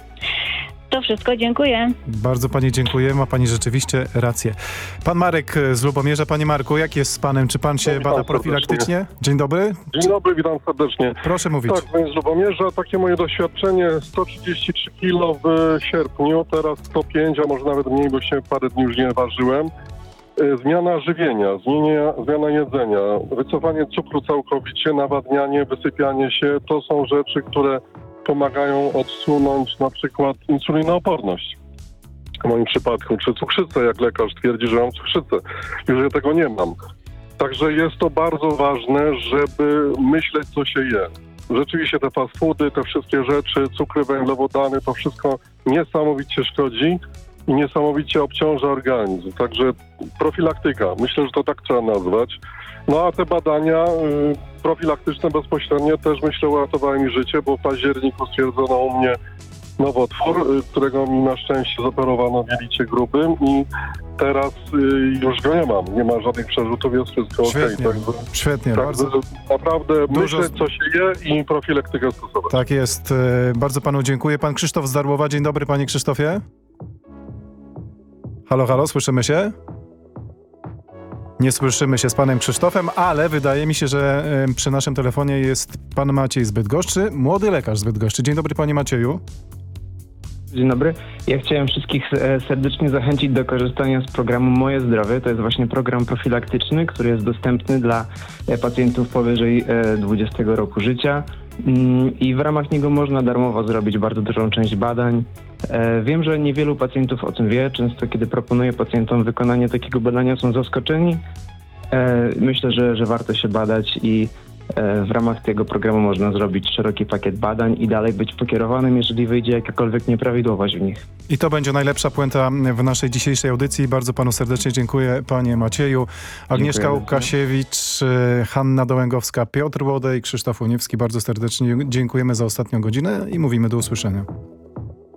To wszystko, dziękuję. Bardzo Pani dziękuję, ma Pani rzeczywiście rację. Pan Marek z Lubomierza. Panie Marku, jak jest z Panem? Czy Pan się bada profilaktycznie? Dzień dobry. Dzień dobry, witam serdecznie. Proszę mówić. Tak, więc z Lubomierza takie moje doświadczenie 133 kg w sierpniu, teraz 105, a może nawet mniej, bo się parę dni już nie ważyłem. Y, Zmiana żywienia, zmienia, zmiana jedzenia, wycofanie cukru całkowicie, nawadnianie, wysypianie się, to są rzeczy, które pomagają odsunąć na przykład insulinooporność. W moim przypadku, czy cukrzycę, jak lekarz twierdzi, że mam cukrzycę. Już ja tego nie mam. Także jest to bardzo ważne, żeby myśleć, co się je. Rzeczywiście te fast foody, te wszystkie rzeczy, cukry, węglowodany, to wszystko niesamowicie szkodzi i niesamowicie obciąża organizm. Także profilaktyka, myślę, że to tak trzeba nazwać. No a te badania y, profilaktyczne bezpośrednio też myślę uratowały mi życie, bo w październiku stwierdzono u mnie nowotwór, y, którego mi na szczęście zoperowano w jelicie grubym i teraz y, już go nie mam. Nie ma żadnych przerzutów, jest wszystko okej. Świetnie, Także, świetnie, także bardzo. naprawdę Dużo- myśleć, co się je i profilaktykę stosować. Tak jest. Bardzo Panu dziękuję. Pan Krzysztof z Darłowa. Dzień dobry Panie Krzysztofie. Halo, halo, słyszymy się? Nie słyszymy się z Panem Krzysztofem, ale wydaje mi się, że e, przy naszym telefonie jest Pan Maciej z Bydgoszczy, młody lekarz z Bydgoszczy. Dzień dobry Panie Macieju. Dzień dobry. Ja chciałem wszystkich e, serdecznie zachęcić do korzystania z programu Moje Zdrowie. To jest właśnie program profilaktyczny, który jest dostępny dla e, pacjentów powyżej e, 20 roku życia. Mm, I w ramach niego można darmowo zrobić bardzo dużą część badań. E, Wiem, że niewielu pacjentów o tym wie. Często, kiedy proponuję pacjentom wykonanie takiego badania, są zaskoczeni. E, Myślę, że, że warto się badać i w ramach tego programu można zrobić szeroki pakiet badań i dalej być pokierowanym, jeżeli wyjdzie jakakolwiek nieprawidłowość w nich. I to będzie najlepsza puenta w naszej dzisiejszej audycji. Bardzo panu serdecznie dziękuję, panie Macieju. Agnieszka Dziękuję. Łukasiewicz, e, Hanna Dołęgowska, Piotr Łodej, Krzysztof Uniewski. Bardzo serdecznie dziękujemy za ostatnią godzinę i mówimy do usłyszenia.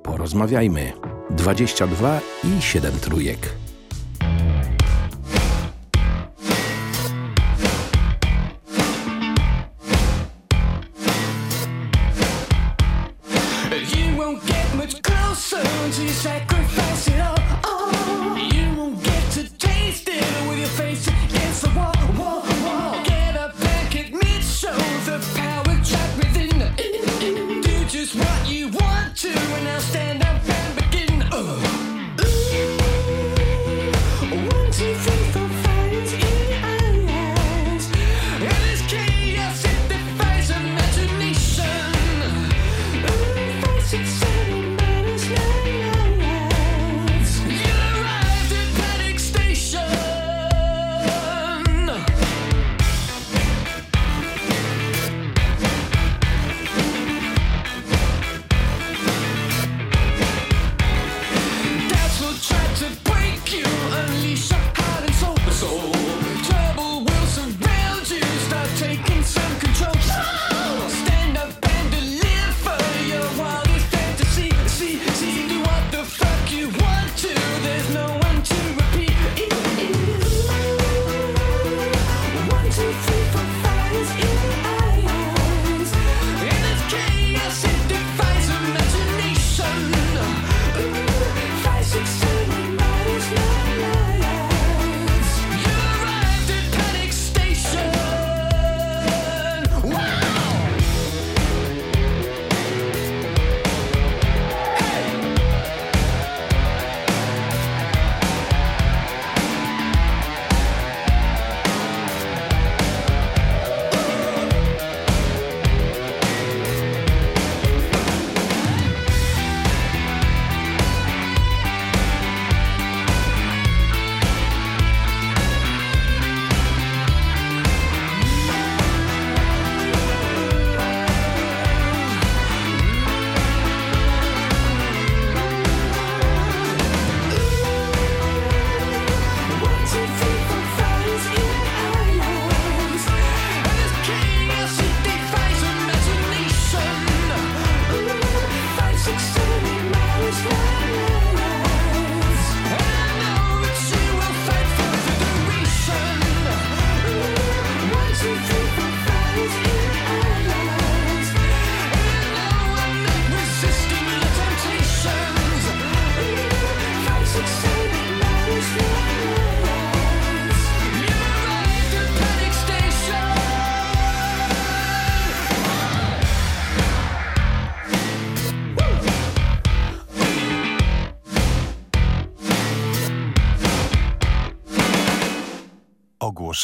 Porozmawiajmy. 22 i 7 trójek. Just what you want to, and now stand up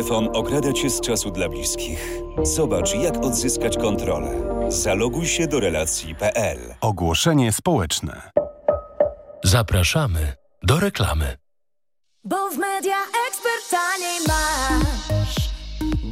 Telefon okrada cię z czasu dla bliskich. Zobacz, jak odzyskać kontrolę. Zaloguj się do relacji.pl. Ogłoszenie społeczne. Zapraszamy do reklamy. Bo w Media Expert taniej masz.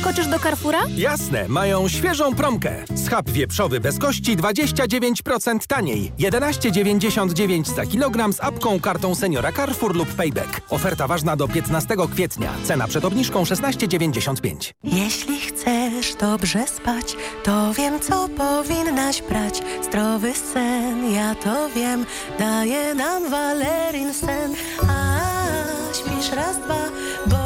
Skoczysz do Carrefoura? Jasne, mają świeżą promkę. Schab wieprzowy bez kości 29% taniej. 11,99 za kilogram z apką, kartą seniora Carrefour lub Payback. Oferta ważna do 15 kwietnia. Cena przed obniżką 16,95. Jeśli chcesz dobrze spać, to wiem, co powinnaś brać. Zdrowy sen, ja to wiem, daje nam Valerin sen. A śpisz raz, dwa, bo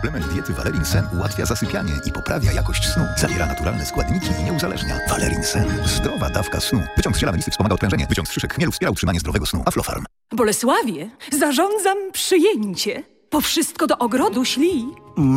Suplement diety Valerin Sen ułatwia zasypianie i poprawia jakość snu. Zawiera naturalne składniki i nie uzależnia. Valerin Sen. Zdrowa dawka snu. Wyciąg z ziela melisy wspomaga odprężenie. Wyciąg z szyszek chmielu wspiera utrzymanie zdrowego snu. Aflofarm. Bolesławie, zarządzam przyjęcie. Po wszystko do ogrodu ślij.